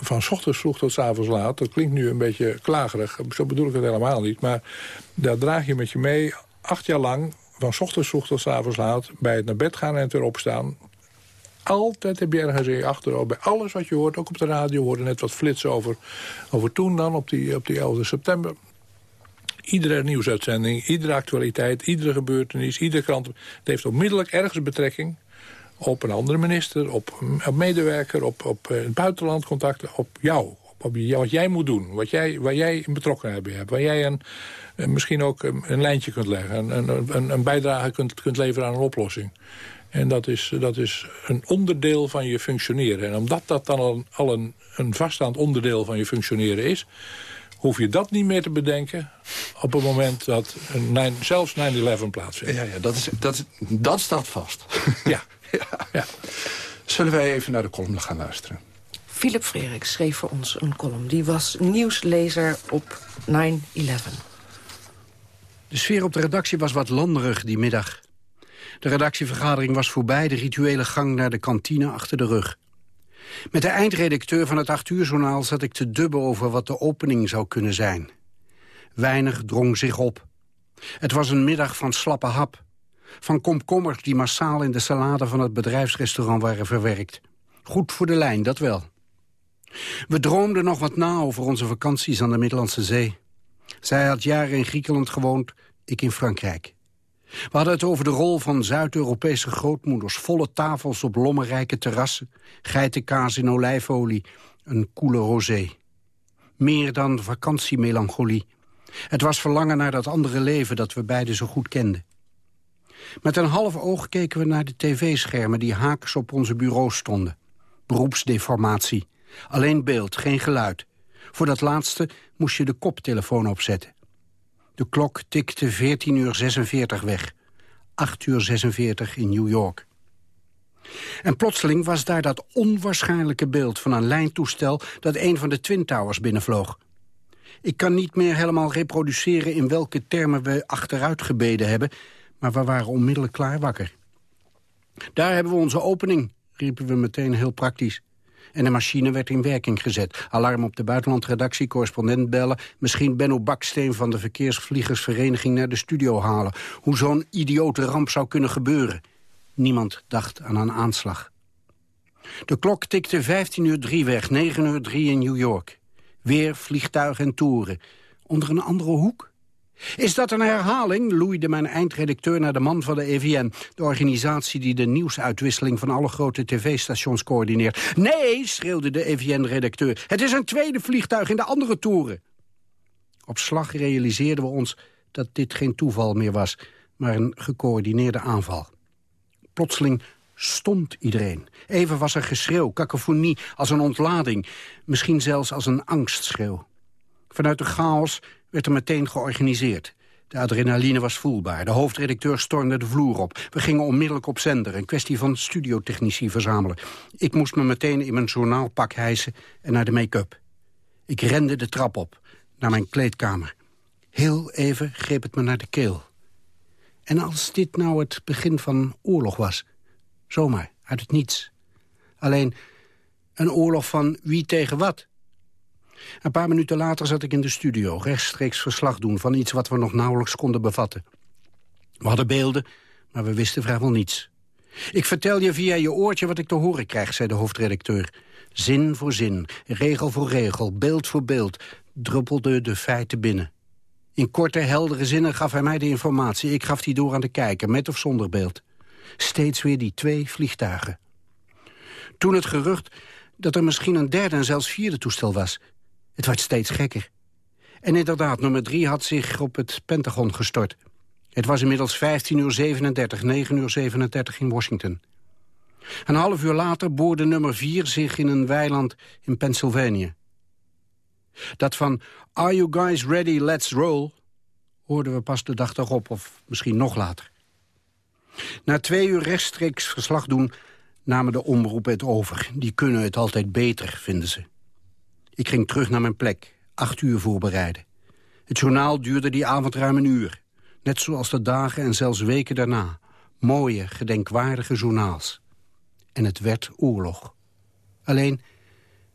van ochtends vroeg tot s avonds laat. Dat klinkt nu een beetje klagerig, zo bedoel ik het helemaal niet. Maar dat draag je met je mee acht jaar lang... van ochtends vroeg tot s avonds laat... bij het naar bed gaan en het weer opstaan... Altijd heb je ergens in je achterhoofd. Bij alles wat je hoort, ook op de radio, hoorde net wat flitsen over, over toen dan, op die, op die 11 september iedere nieuwsuitzending, iedere actualiteit, iedere gebeurtenis, iedere krant... het heeft onmiddellijk ergens betrekking op een andere minister, op een medewerker, op, op uh, buitenland contacten, op jou. Op, op, wat jij moet doen, wat jij, waar jij een betrokkenheid bij hebt. Waar jij een, uh, misschien ook een, een, lijntje kunt leggen, een, een, een bijdrage kunt, kunt leveren aan een oplossing. En dat is, dat is een onderdeel van je functioneren. En omdat dat dan al, al een, een vaststaand onderdeel van je functioneren is hoef je dat niet meer te bedenken op het moment dat een, zelfs 9-11 plaatsvindt. Ja, ja dat, is, dat, dat staat vast. Ja. ja. Zullen wij even naar de column gaan luisteren? Philip Freriks schreef voor ons een column. Die was nieuwslezer op 9-11. De sfeer op de redactie was wat landerig die middag. De redactievergadering was voorbij, de rituele gang naar de kantine achter de rug. Met de eindredacteur van het 8 uur journaal zat ik te dubben over wat de opening zou kunnen zijn. Weinig drong zich op. Het was een middag van slappe hap. Van komkommers die massaal in de salade van het bedrijfsrestaurant waren verwerkt. Goed voor de lijn, dat wel. We droomden nog wat na over onze vakanties aan de Middellandse Zee. Zij had jaren in Griekenland gewoond, ik in Frankrijk. We hadden het over de rol van Zuid-Europese grootmoeders... volle tafels op lommerrijke terrassen, geitenkaas in olijfolie, een koele rosé. Meer dan vakantiemelancholie. Het was verlangen naar dat andere leven dat we beiden zo goed kenden. Met een half oog keken we naar de tv-schermen die haaks op onze bureaus stonden. Beroepsdeformatie. Alleen beeld, geen geluid. Voor dat laatste moest je de koptelefoon opzetten. De klok tikte 14 uur 46 weg. 8 uur 46 in New York. En plotseling was daar dat onwaarschijnlijke beeld van een lijntoestel... dat een van de Twin Towers binnenvloog. Ik kan niet meer helemaal reproduceren in welke termen we achteruit gebeden hebben... maar we waren onmiddellijk klaar wakker. Daar hebben we onze opening, riepen we meteen heel praktisch. En de machine werd in werking gezet. Alarm op de buitenlandredactie, correspondent bellen. Misschien Benno Baksteen van de Verkeersvliegersvereniging naar de studio halen. Hoe zo'n idiote ramp zou kunnen gebeuren. Niemand dacht aan een aanslag. De klok tikte 15 uur 3 weg, 9 uur 3 in New York. Weer vliegtuigen en toeren. Onder een andere hoek? Is dat een herhaling, loeide mijn eindredacteur naar de man van de EVN... de organisatie die de nieuwsuitwisseling van alle grote tv-stations coördineert. Nee, schreeuwde de EVN-redacteur, het is een tweede vliegtuig in de andere toeren. Op slag realiseerden we ons dat dit geen toeval meer was... maar een gecoördineerde aanval. Plotseling stond iedereen. Even was er geschreeuw, cacophonie, als een ontlading. Misschien zelfs als een angstschreeuw. Vanuit de chaos werd er meteen georganiseerd. De adrenaline was voelbaar. De hoofdredacteur stormde de vloer op. We gingen onmiddellijk op zender. Een kwestie van studiotechnici verzamelen. Ik moest me meteen in mijn journaalpak hijsen en naar de make-up. Ik rende de trap op, naar mijn kleedkamer. Heel even greep het me naar de keel. En als dit nou het begin van oorlog was... zomaar, uit het niets. Alleen een oorlog van wie tegen wat... Een paar minuten later zat ik in de studio, rechtstreeks verslag doen... van iets wat we nog nauwelijks konden bevatten. We hadden beelden, maar we wisten vrijwel niets. Ik vertel je via je oortje wat ik te horen krijg, zei de hoofdredacteur. Zin voor zin, regel voor regel, beeld voor beeld... druppelde de feiten binnen. In korte, heldere zinnen gaf hij mij de informatie. Ik gaf die door aan de kijker, met of zonder beeld. Steeds weer die twee vliegtuigen. Toen het gerucht dat er misschien een derde en zelfs vierde toestel was... Het werd steeds gekker. En inderdaad, nummer 3 had zich op het Pentagon gestort. Het was inmiddels 15 uur 37, 9 uur 37 in Washington. Een half uur later boorde nummer 4 zich in een weiland in Pennsylvania. Dat van Are you guys ready, let's roll... hoorden we pas de dag erop, of misschien nog later. Na twee uur rechtstreeks verslag doen namen de omroepen het over. Die kunnen het altijd beter, vinden ze. Ik ging terug naar mijn plek, acht uur voorbereiden. Het journaal duurde die avond ruim een uur. Net zoals de dagen en zelfs weken daarna. Mooie, gedenkwaardige journaals. En het werd oorlog. Alleen,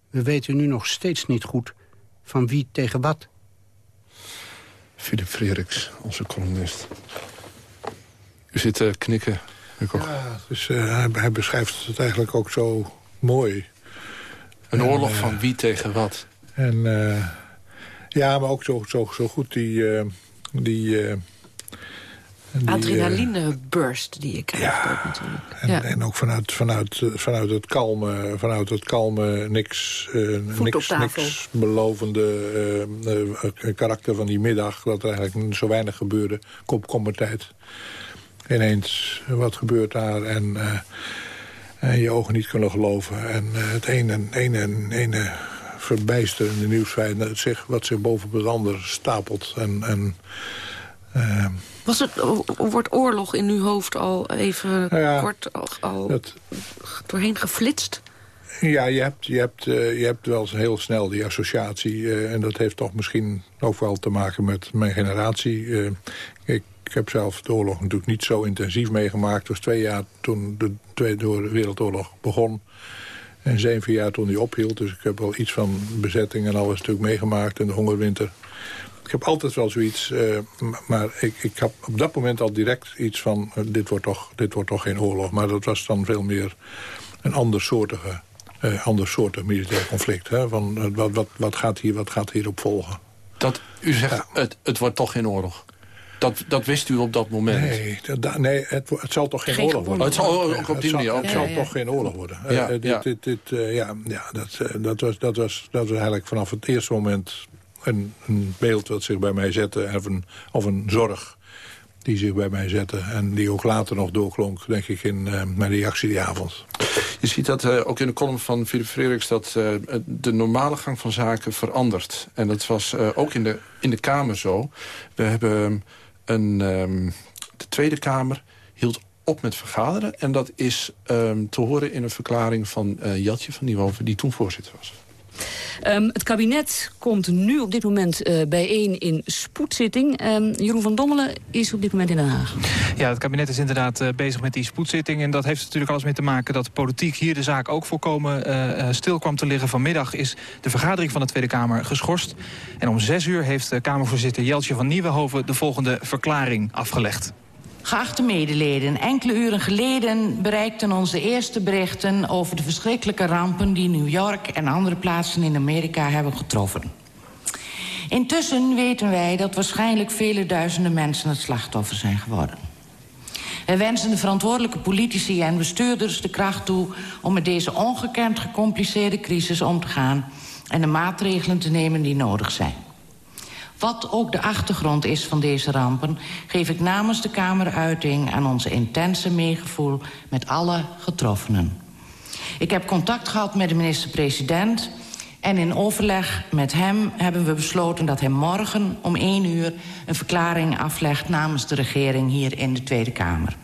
we weten nu nog steeds niet goed van wie tegen wat. Philip Frederiks, onze columnist. U zit te knikken. Ik ook. Ja, dus, uh, hij beschrijft het eigenlijk ook zo mooi. Een oorlog van eh, wie tegen wat? En uh, ja, maar ook zo, zo, zo goed die... Uh, die Adrenalineburst die je krijgt ja, ook natuurlijk. En, ja. en ook vanuit, vanuit, vanuit het kalme, vanuit het kalme niks, uh, niks, niks belovende uh, karakter van die middag... dat er eigenlijk zo weinig gebeurde, komkommertijd. Ineens, wat gebeurt daar en en je ogen niet kunnen geloven. En uh, het ene, ene, ene verbijsterende nieuwsfeit zich, wat zich boven het ander stapelt. En, en, uh, Was het, wordt oorlog in uw hoofd al even nou ja, kort al, al dat, doorheen geflitst? Ja, je hebt, je, hebt, uh, je hebt wel heel snel die associatie. Uh, en dat heeft toch misschien ook wel te maken met mijn generatie. Ik ik heb zelf de oorlog natuurlijk niet zo intensief meegemaakt. Het was twee jaar toen de Tweede Wereldoorlog begon. En zeven jaar toen die ophield. Dus ik heb wel iets van bezetting en alles natuurlijk meegemaakt. in de hongerwinter. Ik heb altijd wel zoiets. Uh, maar ik, ik heb op dat moment al direct iets van... Uh, dit, wordt toch, dit wordt toch geen oorlog. Maar dat was dan veel meer een andersoortige, uh, andersoortig militair conflict. Hè? Van, wat, wat, wat, gaat hier, wat gaat hierop volgen? Dat, u zegt, ja. het, het wordt toch geen oorlog? Dat, dat wist u op dat moment? Nee, dat, nee het, het zal toch geen, geen oorlog worden? het zal ook op die manier Het zal, toch geen oorlog worden? Ja, dit, dit, dit, ja, ja dat, dat, was, dat, was, dat was eigenlijk vanaf het eerste moment een, een beeld wat zich bij mij zette. Of een, of een zorg die zich bij mij zette. En die ook later nog doorklonk, denk ik, in mijn reactie die avond. Je ziet dat uh, ook in de column van Philip Frederiks... dat uh, de normale gang van zaken verandert. En dat was uh, ook in de, in de Kamer zo. We hebben een, um, de Tweede Kamer hield op met vergaderen. En dat is um, te horen in een verklaring van uh, Jatje van Nieuwhoven... die toen voorzitter was. Um, het kabinet komt nu op dit moment uh, bijeen in spoedzitting. Um, Jeroen van Dommelen is op dit moment in Den Haag. Ja, het kabinet is inderdaad uh, bezig met die spoedzitting. En dat heeft natuurlijk alles mee te maken dat politiek hier de zaak ook volkomen uh, stil kwam te liggen. Vanmiddag is de vergadering van de Tweede Kamer geschorst. En om zes uur heeft Kamervoorzitter Jeltje van Nieuwenhoven de volgende verklaring afgelegd. Geachte medeleden, enkele uren geleden bereikten ons de eerste berichten over de verschrikkelijke rampen die New York en andere plaatsen in Amerika hebben getroffen. Intussen weten wij dat waarschijnlijk vele duizenden mensen het slachtoffer zijn geworden. Wij wensen de verantwoordelijke politici en bestuurders de kracht toe om met deze ongekend gecompliceerde crisis om te gaan en de maatregelen te nemen die nodig zijn. Wat ook de achtergrond is van deze rampen... geef ik namens de Kamer uiting aan onze intense meegevoel... met alle getroffenen. Ik heb contact gehad met de minister-president... en in overleg met hem hebben we besloten dat hij morgen om 1 uur... een verklaring aflegt namens de regering hier in de Tweede Kamer.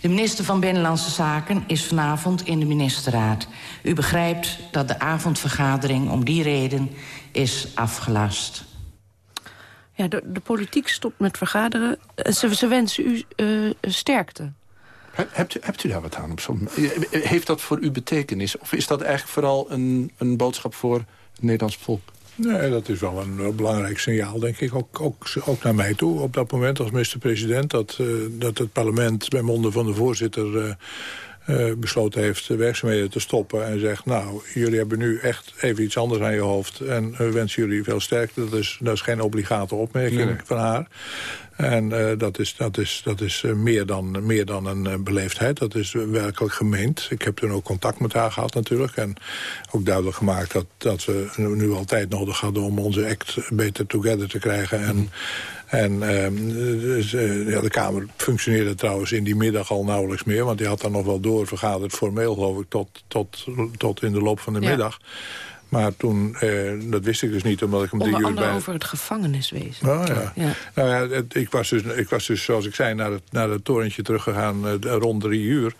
De minister van Binnenlandse Zaken is vanavond in de ministerraad. U begrijpt dat de avondvergadering om die reden is afgelast. Ja, de, de politiek stopt met vergaderen. Eh, ze, ze wensen u uh, sterkte. Hebt u, hebt u daar wat aan? Op zo'n Heeft dat voor u betekenis? Of is dat eigenlijk vooral een, een boodschap voor het Nederlands volk? Nee, dat is wel een belangrijk signaal, denk ik. Ook, ook, ook naar mij toe. Op dat moment als minister-president... Dat, uh, dat het parlement bij monden van de voorzitter... Uh, uh, besloten heeft de werkzaamheden te stoppen... en zegt, nou, jullie hebben nu echt even iets anders aan je hoofd... en we wensen jullie veel sterkte. Dat is, dat is geen obligate opmerking nee. van haar. En uh, dat is, dat is, dat is uh, meer, dan, meer dan een beleefdheid. Dat is werkelijk gemeend. Ik heb toen ook contact met haar gehad natuurlijk. En ook duidelijk gemaakt dat, dat we nu al tijd nodig hadden... om onze act beter together te krijgen. En, mm. En dus, ja, de Kamer functioneerde trouwens in die middag al nauwelijks meer. Want die had dan nog wel doorvergaderd formeel geloof ik tot, tot, tot in de loop van de ja. middag. Maar toen, eh, dat wist ik dus niet, omdat ik hem drie uur bij... over het gevangeniswezen. Oh, ja. ja. Nou ja, het, ik, was dus, ik was dus, zoals ik zei, naar het, naar het torentje teruggegaan uh, rond drie uur.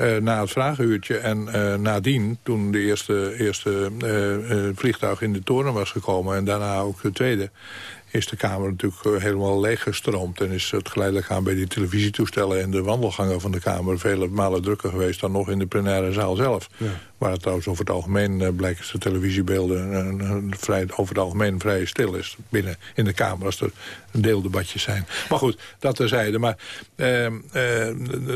Uh, na het vragenuurtje en uh, nadien, toen de eerste, eerste uh, vliegtuig in de toren was gekomen... en daarna ook de tweede, is de Kamer natuurlijk helemaal leeggestroomd... en is het geleidelijk aan bij die televisietoestellen... en de wandelgangen van de Kamer vele malen drukker geweest... dan nog in de plenaire zaal zelf. Ja. Waar het trouwens over het algemeen uh, blijkt de televisiebeelden... een, een vrij, over het algemeen vrij stil is binnen in de Kamer... als er deeldebatjes zijn. Maar goed, dat terzijde. Maar, uh, uh,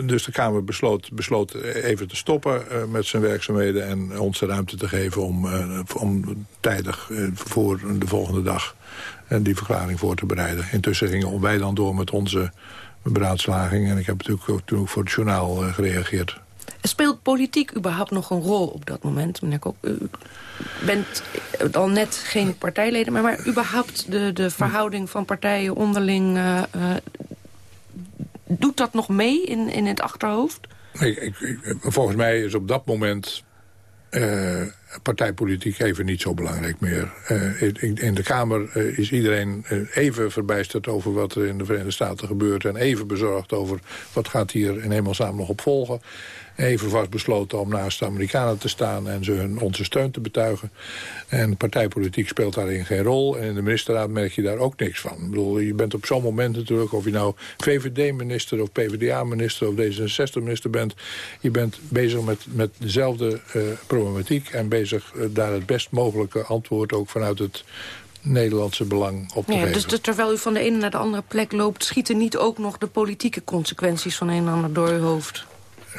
dus de Kamer besloot, besloot even te stoppen met zijn werkzaamheden... en ons de ruimte te geven om, om tijdig voor de volgende dag en die verklaring voor te bereiden. Intussen gingen wij dan door met onze beraadslaging. En ik heb natuurlijk ook, toen ook voor het journaal uh, gereageerd. Speelt politiek überhaupt nog een rol op dat moment? Meneer Kok, u bent al net geen partijleden... maar, maar überhaupt de, de verhouding van partijen onderling... Uh, uh, doet dat nog mee in, in het achterhoofd? Ik, ik, volgens mij is op dat moment uh, partijpolitiek even niet zo belangrijk meer. Uh, in, de Kamer uh, is iedereen even verbijsterd over wat er in de Verenigde Staten gebeurt... en even bezorgd over wat gaat hier in hemelsnaam nog op volgen even vast besloten om naast de Amerikanen te staan... en ze hun onze steun te betuigen. En partijpolitiek speelt daarin geen rol. En in de ministerraad merk je daar ook niks van. Ik bedoel, je bent op zo'n moment natuurlijk, of je nou VVD-minister... of PvdA-minister of D66-minister bent... je bent bezig met, met dezelfde uh, problematiek... en bezig uh, daar het best mogelijke antwoord ook vanuit het Nederlandse belang op te ja, geven. Dus terwijl u van de ene naar de andere plek loopt... schieten niet ook nog de politieke consequenties van een en ander door uw hoofd?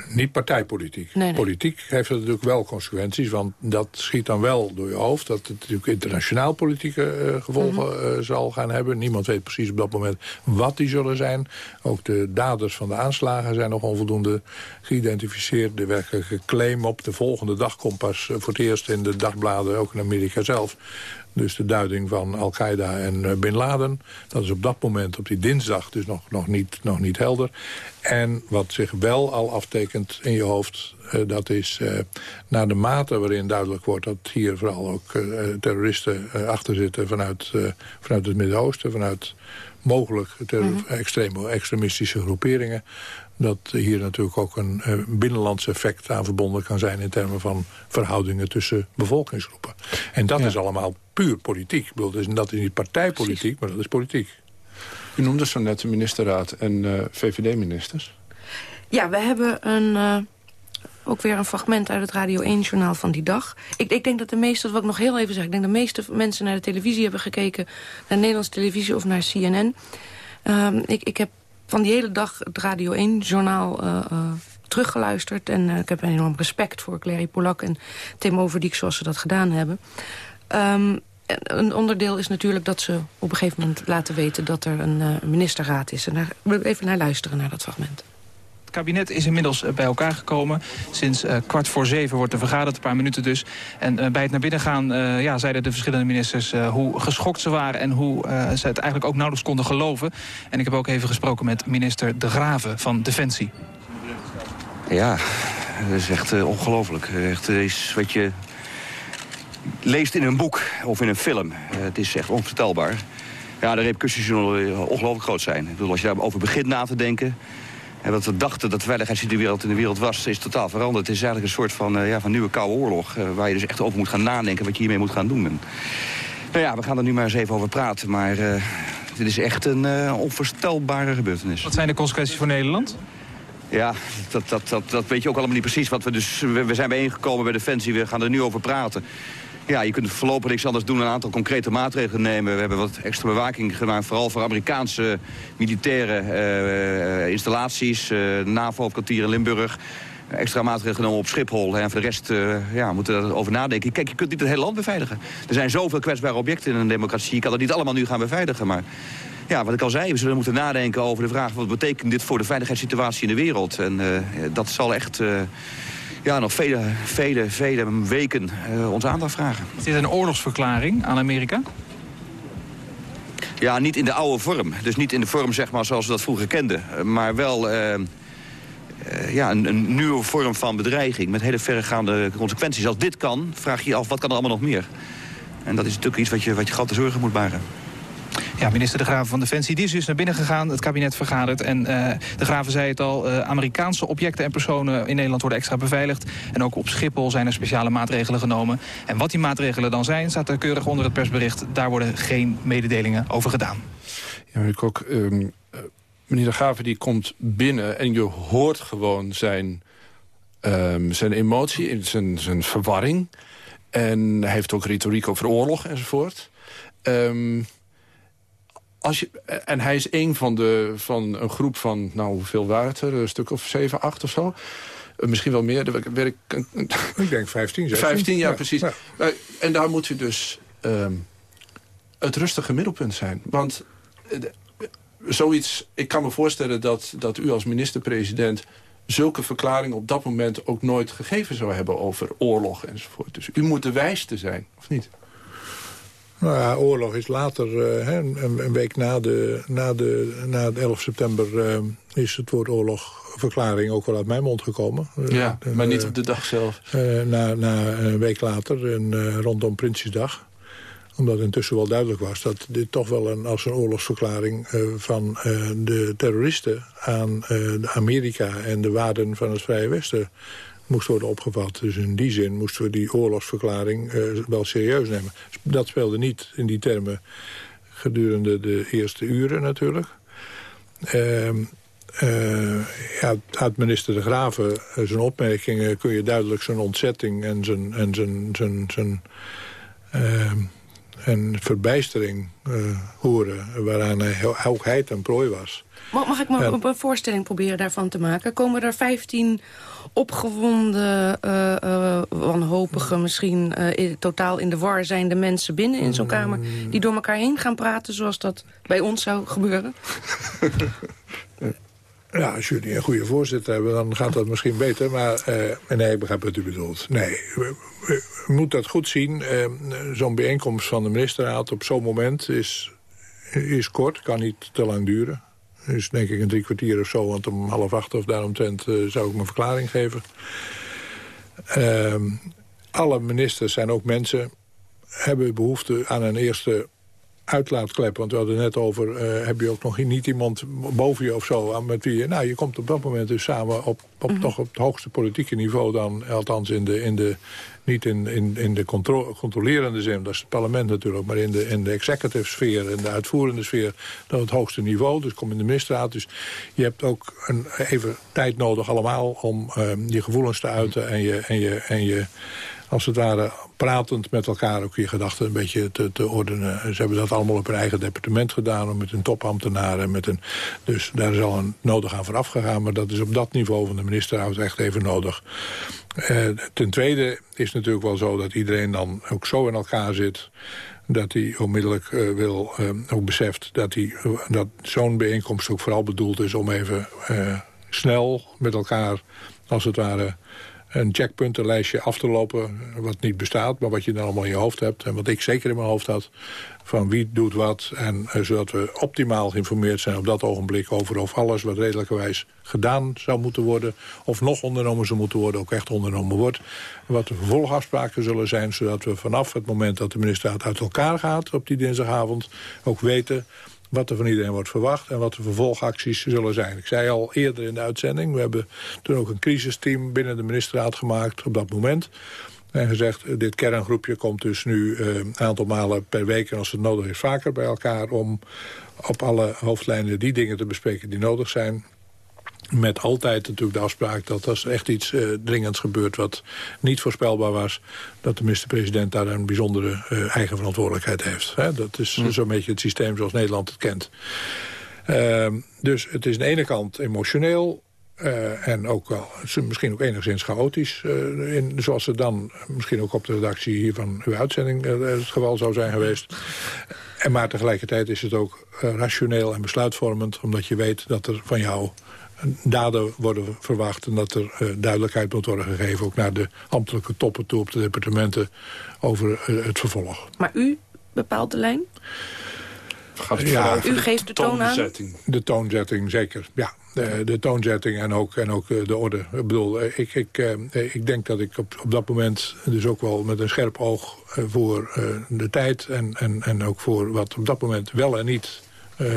Niet partijpolitiek. Nee, nee. Politiek heeft natuurlijk wel consequenties, want dat schiet dan wel door je hoofd. Dat het natuurlijk internationaal politieke uh, gevolgen mm -hmm. uh, zal gaan hebben. Niemand weet precies op dat moment wat die zullen zijn. Ook de daders van de aanslagen zijn nog onvoldoende geïdentificeerd. De werkelijke claim op de volgende dag komt pas voor het eerst in de dagbladen, ook in Amerika zelf. Dus de duiding van Al-Qaeda en uh, Bin Laden. Dat is op dat moment, op die dinsdag, dus nog, nog, niet, nog niet helder. En wat zich wel al aftekent in je hoofd... Uh, dat is uh, naar de mate waarin duidelijk wordt... dat hier vooral ook terroristen achter zitten vanuit, vanuit het Midden-Oosten... vanuit mogelijk -hmm. extreme, extremistische groeperingen dat hier natuurlijk ook een uh, binnenlands effect aan verbonden kan zijn... in termen van verhoudingen tussen bevolkingsgroepen. En dat ja. is allemaal puur politiek. Ik bedoel, dat is niet partijpolitiek, Precies. maar dat is politiek. U noemde zo net de ministerraad en uh, VVD-ministers. Ja, we hebben een... Uh ook weer een fragment uit het Radio 1-journaal van die dag. Ik, ik, denk dat de meeste, wat ik nog heel even zeg... ik denk dat de meeste mensen naar de televisie hebben gekeken... naar Nederlandse televisie of naar CNN. Um, ik, ik heb van die hele dag het Radio 1-journaal uh, uh, teruggeluisterd. En uh, ik heb een enorm respect voor Clary Polak en Tim Overdiek zoals ze dat gedaan hebben. Um, een onderdeel is natuurlijk dat ze op een gegeven moment laten weten... dat er een ministerraad is. En daar wil ik even naar luisteren, naar dat fragment. Het kabinet is inmiddels bij elkaar gekomen. Sinds kwart voor zeven wordt er vergaderd, een paar minuten dus. En bij het naar binnen gaan ja, zeiden de verschillende ministers... hoe geschokt ze waren en hoe ze het eigenlijk ook nauwelijks konden geloven. En ik heb ook even gesproken met minister De Graven van Defensie. Ja, dat is echt ongelooflijk. Echt is wat je leest in een boek of in een film. het is echt onvertelbaar. Ja, de repercussies zullen ongelooflijk groot zijn. Ik bedoel, als je daarover begint na te denken... En wat we dachten dat de veiligheidssituatie in de wereld was, is totaal veranderd. Het is eigenlijk een soort van, uh, ja, van nieuwe koude oorlog... Uh, waar je dus echt over moet gaan nadenken wat je hiermee moet gaan doen. En, nou ja, we gaan er nu maar eens even over praten. Maar uh, dit is echt een onvoorstelbare gebeurtenis. Wat zijn de consequenties voor Nederland? Ja, dat, dat, dat, dat weet je ook allemaal niet precies. Wat we, dus, we, we zijn bijeengekomen bij Defensie, we gaan er nu over praten. Ja, je kunt voorlopig niks anders doen een aantal concrete maatregelen nemen. We hebben wat extra bewaking gedaan, vooral voor Amerikaanse militaire uh, installaties. Uh, NAVO-hoofdkwartier in Limburg. Extra maatregelen genomen op Schiphol. En voor de rest uh, ja, moeten we erover nadenken. Kijk, je kunt niet het hele land beveiligen. Er zijn zoveel kwetsbare objecten in een democratie. Je kan het niet allemaal nu gaan beveiligen. Maar ja, wat ik al zei, we zullen moeten nadenken over de vraag... wat betekent dit voor de veiligheidssituatie in de wereld? En dat zal echt ja, nog vele, vele, vele weken uh, onze aandacht vragen. Is dit een oorlogsverklaring aan Amerika? Ja, niet in de oude vorm. Dus niet in de vorm zeg maar, zoals we dat vroeger kenden. Maar wel uh, uh, ja, een, een, nieuwe vorm van bedreiging... met hele verregaande consequenties. Als dit kan, vraag je je af, wat kan er allemaal nog meer? En dat is natuurlijk iets wat je, wat je grote zorgen moet baren. Ja, minister De Graven van Defensie die is dus naar binnen gegaan. Het kabinet vergaderd. En uh, De Graven zei het al, uh, Amerikaanse objecten en personen in Nederland worden extra beveiligd. En ook op Schiphol zijn er speciale maatregelen genomen. En wat die maatregelen dan zijn, staat er keurig onder het persbericht. Daar worden geen mededelingen over gedaan. Ja, ik ook, um, meneer De Graven die komt binnen en je hoort gewoon zijn, um, zijn emotie, zijn, zijn verwarring. En hij heeft ook retoriek over oorlog enzovoort. Um, als je, en hij is een van, de, van een groep van, nou hoeveel waren het er? Een stuk of zeven, acht of zo. Eh, misschien wel meer. ik, ik denk 15, 16. 15, ja, precies. Ja. Eh, en daar moet je dus um, het rustige middelpunt zijn. Want uh, zoiets, ik kan me voorstellen dat, dat u als minister-president zulke verklaringen op dat moment ook nooit gegeven zou hebben over oorlog enzovoort. Dus u moet de wijste zijn, of niet? Nou ja, oorlog is later, uh, een, een, week na, de, na, de, na de 11 september... Uh, is het woord oorlogverklaring ook wel uit mijn mond gekomen. Ja, uh, maar niet op de dag zelf. na, na een week later, en, rondom Prinsjesdag omdat intussen wel duidelijk was dat dit toch wel een, als een oorlogsverklaring van de terroristen aan Amerika en de waarden van het Vrije Westen moest worden opgevat. Dus in die zin moesten we die oorlogsverklaring uh, wel serieus nemen. Dat speelde niet in die termen gedurende de eerste uren natuurlijk. Uh, ja, uit minister De Graven eh, zijn opmerkingen kun je duidelijk zijn ontzetting en zijn, en zijn, zijn, zijn ehm, en verbijstering horen waaraan hij, ook hij ten prooi was. Mag ik me een voorstelling proberen daarvan te maken? Komen er 15 opgewonden, uh, wanhopige, misschien uh, totaal in de war zijnde mensen binnen in zo'n mm. kamer... die door elkaar heen gaan praten zoals dat bij ons zou gebeuren? Ja, als jullie een goede voorzitter hebben, dan gaat dat misschien beter. Maar nee, ik begrijp wat u bedoelt. Nee, we, moeten dat goed zien. zo'n bijeenkomst van de ministerraad op zo'n moment is, is kort, kan niet te lang duren is denk ik een drie kwartier of zo, want om half acht of daaromtrent uh, zou ik mijn verklaring geven. Uh, alle ministers zijn ook mensen, hebben behoefte aan een eerste uitlaatklep. Want we hadden net over, uh, heb je ook nog niet iemand boven je of zo... met wie je, nou, je komt op dat moment dus samen op, op, mm toch op het hoogste politieke niveau... dan althans in de, in de, niet in, in, in de contro controlerende zin, dat is het parlement natuurlijk... maar in de, in de executive sfeer, in de uitvoerende sfeer... dan het hoogste niveau, dus kom in de ministerraad. Dus je hebt ook een, even tijd nodig allemaal om uh, je gevoelens te uiten... en je, en je, en je als het ware pratend met elkaar ook je gedachten een beetje te, te ordenen. Ze hebben dat allemaal op hun eigen departement gedaan... met een topambtenaren. Met een, dus daar is al een nodig aan vooraf gegaan. Maar dat is op dat niveau van de ministerraad echt even nodig. Uh, ten tweede is natuurlijk wel zo dat iedereen dan ook zo in elkaar zit dat hij onmiddellijk uh, wil, uh, ook beseft dat, hij, dat zo'n bijeenkomst ook vooral bedoeld is om even snel met elkaar, als het ware een checkpuntenlijstje af te lopen... wat niet bestaat, maar wat je dan allemaal in je hoofd hebt... en wat ik zeker in mijn hoofd had, van wie doet wat... en uh, zodat we optimaal geïnformeerd zijn op dat ogenblik... over of alles wat redelijkerwijs gedaan zou moeten worden... of nog ondernomen zou moeten worden, ook echt ondernomen wordt. Wat de vervolgafspraken zullen zijn... zodat we vanaf het moment dat de ministerraad uit elkaar gaat... op die dinsdagavond ook weten wat er van iedereen wordt verwacht en wat de vervolgacties zullen zijn. Ik zei al eerder in de uitzending, we hebben toen ook een crisisteam binnen de ministerraad gemaakt op dat moment. En gezegd, dit kerngroepje komt dus nu uh, een aantal malen per week... en als het nodig is vaker bij elkaar om op alle hoofdlijnen die dingen te bespreken die nodig zijn. Met altijd natuurlijk de afspraak dat als er echt iets uh, dringends gebeurt... wat niet voorspelbaar was, dat de minister-president daar een bijzondere uh, eigen verantwoordelijkheid heeft. Hè? Dat is mm. zo'n beetje het systeem zoals Nederland het kent. Uh, dus het is aan de ene kant emotioneel... Uh, en ook wel, misschien ook enigszins chaotisch. In, zoals het dan misschien ook op de redactie hier van uw uitzending het geval zou zijn geweest. En maar tegelijkertijd is het ook rationeel en besluitvormend. Omdat je weet dat er van jou daden worden verwacht... en dat er uh, duidelijkheid moet worden gegeven... ook naar de ambtelijke toppen toe op de departementen over uh, het vervolg. Maar u bepaalt de lijn? Ja, u geeft de toon aan? De toonzetting, zeker. Ja, de, de toonzetting en ook, en ook de orde. Ik bedoel, ik, ik, ik denk dat ik op, op dat moment dus ook wel met een scherp oog voor de tijd... En, en, en ook voor wat op dat moment wel en niet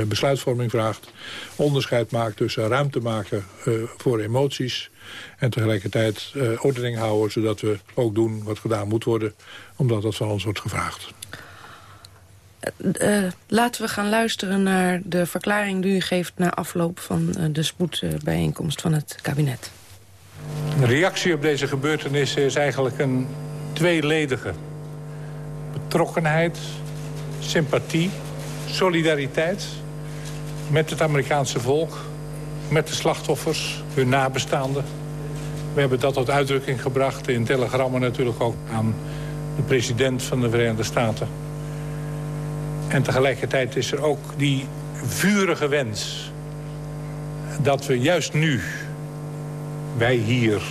besluitvorming vraagt. Onderscheid maakt tussen ruimte maken uh, voor emoties... en tegelijkertijd uh, ordening houden... zodat we ook doen wat gedaan moet worden... omdat dat van ons wordt gevraagd. laten we gaan luisteren naar de verklaring die u geeft... na afloop van de spoedbijeenkomst van het kabinet. De reactie op deze gebeurtenissen is eigenlijk een tweeledige. Betrokkenheid, sympathie solidariteit met het Amerikaanse volk, met de slachtoffers, hun nabestaanden. We hebben dat tot uitdrukking gebracht in telegrammen natuurlijk ook aan de president van de Verenigde Staten. En tegelijkertijd is er ook die vurige wens dat we juist nu, wij hier,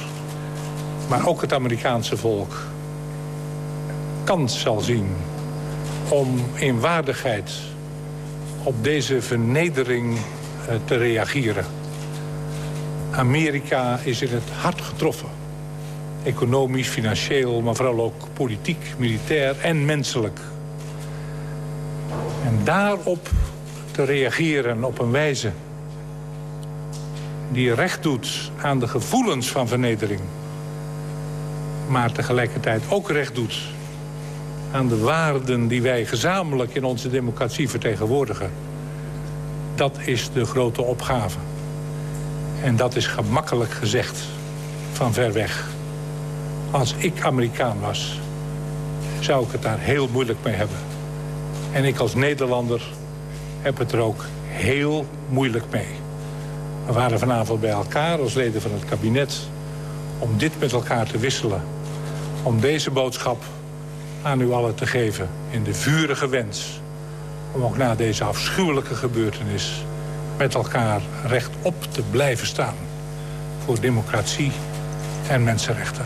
maar ook het Amerikaanse volk, kans zal zien om in waardigheid op deze vernedering uh, te reageren. Amerika is in het hart getroffen. Economisch, financieel, maar vooral ook politiek, militair en menselijk. En daarop te reageren op een wijze die recht doet aan de gevoelens van vernedering... maar tegelijkertijd ook recht doet aan de waarden die wij gezamenlijk in onze democratie vertegenwoordigen. Dat is de grote opgave. En dat is gemakkelijk gezegd van ver weg. Als ik Amerikaan was, zou ik het daar heel moeilijk mee hebben. En ik als Nederlander heb het er ook heel moeilijk mee. We waren vanavond bij elkaar als leden van het kabinet... om dit met elkaar te wisselen. Om deze boodschap aan u allen te geven in de vurige wens... om ook na deze afschuwelijke gebeurtenis met elkaar rechtop te blijven staan... voor democratie en mensenrechten.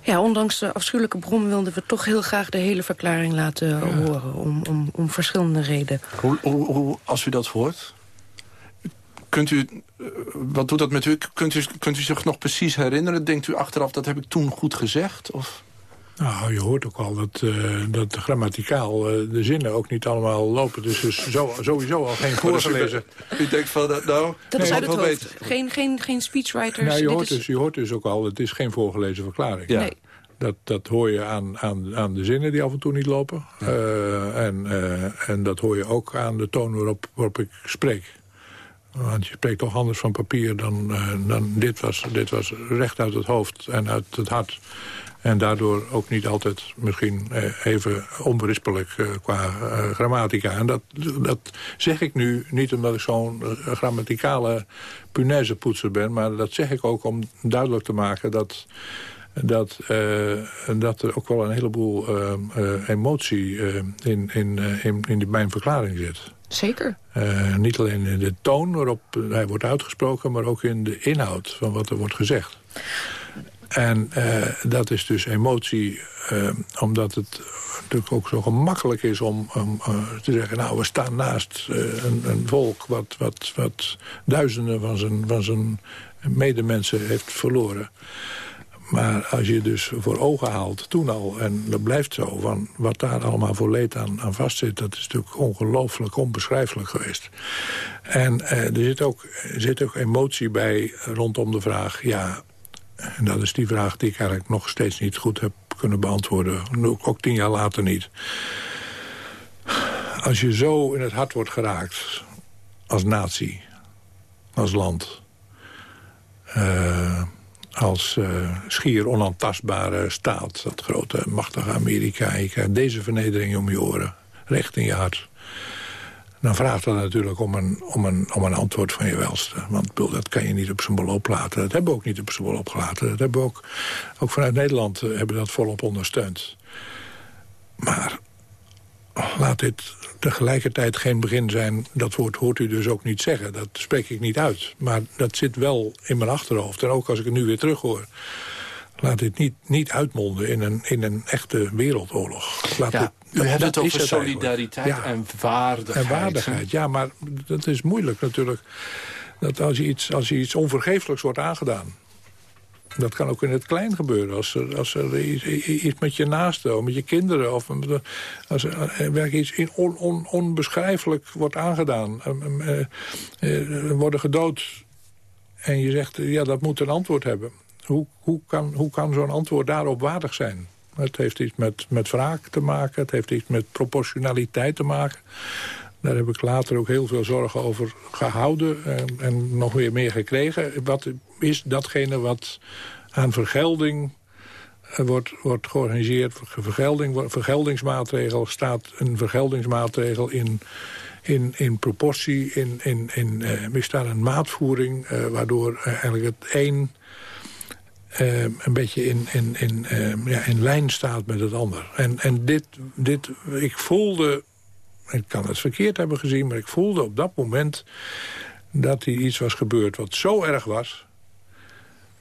Ja, ondanks de afschuwelijke bron wilden we toch heel graag de hele verklaring laten ja. horen. Om, om, om verschillende redenen. Hoe, hoe, hoe, als u dat hoort, kunt u, wat doet dat met u? Kunt, u? kunt u zich nog precies herinneren? Denkt u achteraf, dat heb ik toen goed gezegd? Of... Nou, je hoort ook al dat, uh, dat grammaticaal uh, de zinnen ook niet allemaal lopen. Dus er is zo, sowieso al geen voorgelezen. U denkt van, uh, nou... Dat is uit het hoofd. Geen, geen, geen speechwriters. Nou, je, hoort is... dus, je hoort dus ook al, het is geen voorgelezen verklaring. Ja. Nee. Dat, dat hoor je aan, aan, aan de zinnen die af en toe niet lopen. Ja. en, en dat hoor je ook aan de toon waarop, waarop ik spreek. Want je spreekt toch anders van papier dan, dan dit was. Dit was recht uit het hoofd en uit het hart. En daardoor ook niet altijd misschien eh, even onberispelijk eh, qua uh, grammatica. En dat, dat zeg ik nu niet omdat ik zo'n grammaticale punaisepoetser ben... maar dat zeg ik ook om duidelijk te maken dat, dat, dat er ook wel een heleboel emotie in, in, in, in die, mijn verklaring zit. Zeker. Niet alleen in de toon waarop hij wordt uitgesproken... maar ook in de inhoud van wat er wordt gezegd. En uh, dat is dus emotie, uh, omdat het natuurlijk ook zo gemakkelijk is om, om te zeggen... nou, we staan naast een, volk wat, wat, wat duizenden van zijn, van zijn medemensen heeft verloren. Maar als je dus voor ogen haalt, toen al, en dat blijft zo... van wat daar allemaal voor leed aan, aan vastzit... dat is natuurlijk ongelooflijk onbeschrijfelijk geweest. En eh, er zit ook, er zit ook emotie bij rondom de vraag... ja, en dat is die vraag die ik eigenlijk nog steeds niet goed heb kunnen beantwoorden. Ook, ook tien jaar later niet. Als je zo in het hart wordt geraakt als natie, als land... Uh, als uh, schier onaantastbare staat. Dat grote, machtige Amerika. Je krijgt deze vernedering om je oren. Recht in je hart. Dan vraagt dat natuurlijk om een, om een, om een antwoord van je welste. Want dat kan je niet op zijn beloop laten. Dat hebben we ook niet op zijn beloop gelaten. Dat hebben we ook, ook vanuit Nederland uh, hebben dat volop ondersteund. Maar laat dit tegelijkertijd geen begin zijn... dat woord hoort u dus ook niet zeggen. Dat spreek ik niet uit. Maar dat zit wel in mijn achterhoofd. En ook als ik het nu weer terughoor... laat dit niet, niet uitmonden in een, in een echte wereldoorlog. Laat ja, u hebt het over solidariteit en waardigheid. En waardigheid, ja, maar dat is moeilijk natuurlijk. Dat als je iets, als je iets onvergeeflijks wordt aangedaan... Dat kan ook in het klein gebeuren. Als er, als er iets, met je naasten of met je kinderen... of als er iets in on, on, onbeschrijfelijk wordt aangedaan... Uh, uh, worden gedood en je zegt, ja, dat moet een antwoord hebben. Hoe, hoe kan, hoe kan zo'n antwoord daarop waardig zijn? Het heeft iets met, met wraak te maken. Het heeft iets met proportionaliteit te maken. Daar heb ik later ook heel veel zorgen over gehouden en, nog weer meer gekregen. Wat is datgene wat aan vergelding eh, wordt, wordt georganiseerd. Vergelding, vergeldingsmaatregel staat een vergeldingsmaatregel in, in, in proportie. In, in, in, uh, staat een maatvoering uh, waardoor eigenlijk het een uh, een beetje in, in, in, uh, ja, in lijn staat met het ander. En, en dit, dit, ik voelde ik kan het verkeerd hebben gezien, maar ik voelde op dat moment dat er iets was gebeurd wat zo erg was...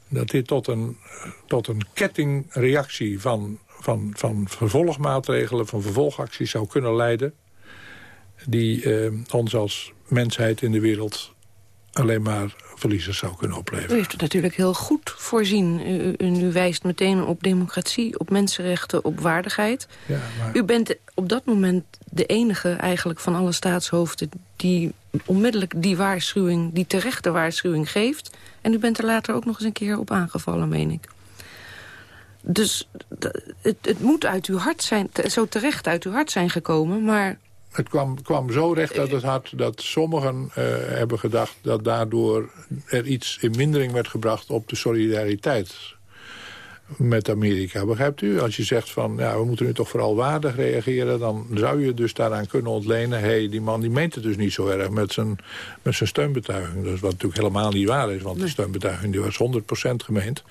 dat dit tot een, tot een kettingreactie van, van, van vervolgmaatregelen, van vervolgacties zou kunnen leiden... die eh, ons als mensheid in de wereld alleen maar verliezers zou kunnen opleveren. U heeft het natuurlijk heel goed voorzien. U, u, wijst meteen op democratie, op mensenrechten, op waardigheid. Ja, maar... U bent op dat moment de enige eigenlijk van alle staatshoofden... die onmiddellijk die waarschuwing, die terechte waarschuwing geeft. En u bent er later ook nog eens een keer op aangevallen, meen ik. Dus het, het moet uit uw hart zijn, zo terecht uit uw hart zijn gekomen, maar het kwam, kwam zo recht uit het hart dat sommigen uh, hebben gedacht... dat daardoor er iets in mindering werd gebracht op de solidariteit met Amerika. Begrijpt u? Als je zegt van, ja, we moeten nu toch vooral waardig reageren... dan zou je dus daaraan kunnen ontlenen... hé, hey, die man die meent het dus niet zo erg met zijn, met zijn steunbetuiging. Dus wat natuurlijk helemaal niet waar is, want de steunbetuiging die was 100% gemeend.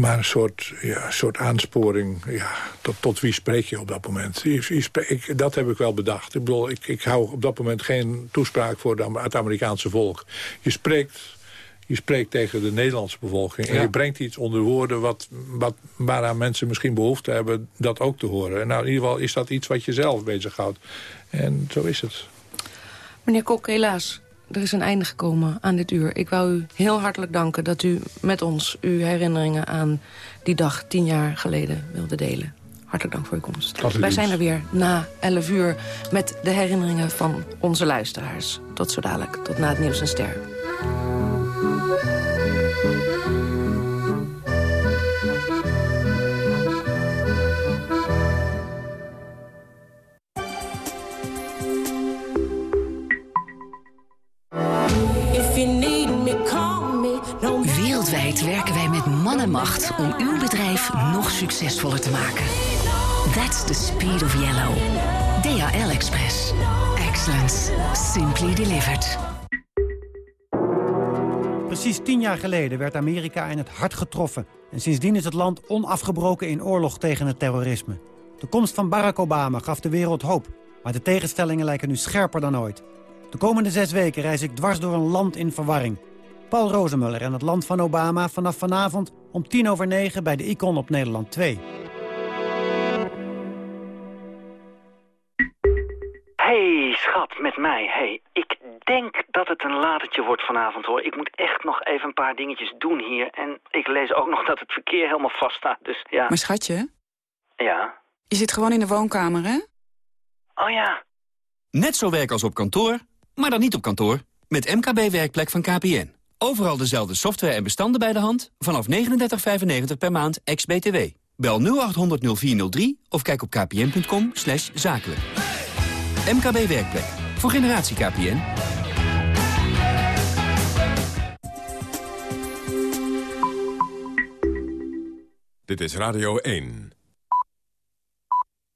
Maar een soort, ja, soort aansporing, ja, tot, tot wie spreek je op dat moment? Ik, dat heb ik wel bedacht. Ik bedoel, ik, ik hou op dat moment geen toespraak voor de, het Amerikaanse volk. Je spreekt, je spreekt tegen de Nederlandse bevolking. En je brengt iets onder woorden wat, wat, waaraan mensen misschien behoefte hebben dat ook te horen. En nou, in ieder geval is dat iets wat je zelf bezighoudt. En zo is het. Meneer Kok, helaas er is een einde gekomen aan dit uur. Ik wou u heel hartelijk danken dat u met ons uw herinneringen aan die dag tien jaar geleden wilde delen. Hartelijk dank voor uw komst. Wij zijn er weer na 11 uur met de herinneringen van onze luisteraars. Tot zo dadelijk, tot na het nieuws en ster. Macht om uw bedrijf nog succesvoller te maken. That's the speed of yellow. DHL Express. Excellence. Simply delivered. Precies tien jaar geleden werd Amerika in het hart getroffen. En sindsdien is het land onafgebroken in oorlog tegen het terrorisme. De komst van Barack Obama gaf de wereld hoop. Maar de tegenstellingen lijken nu scherper dan ooit. De komende zes weken reis ik dwars door een land in verwarring. Paul Rozemuller en het land van Obama vanaf vanavond om tien over negen bij de Icon op Nederland 2. Hey, schat, met mij. Hey, ik denk dat het een latertje wordt vanavond, hoor. Ik moet echt nog even een paar dingetjes doen hier. En ik lees ook nog dat het verkeer helemaal vast staat, dus ja. Maar schatje, Ja? je zit gewoon in de woonkamer, hè? Oh ja. Net zo werk als op kantoor, maar dan niet op kantoor. Met MKB Werkplek van KPN. Overal dezelfde software en bestanden bij de hand. Vanaf 39,95 per maand, ex-BTW. Bel 0800 0403 of kijk op kpn.com zakelijk. MKB Werkplek. Voor generatie KPN. Dit is Radio 1.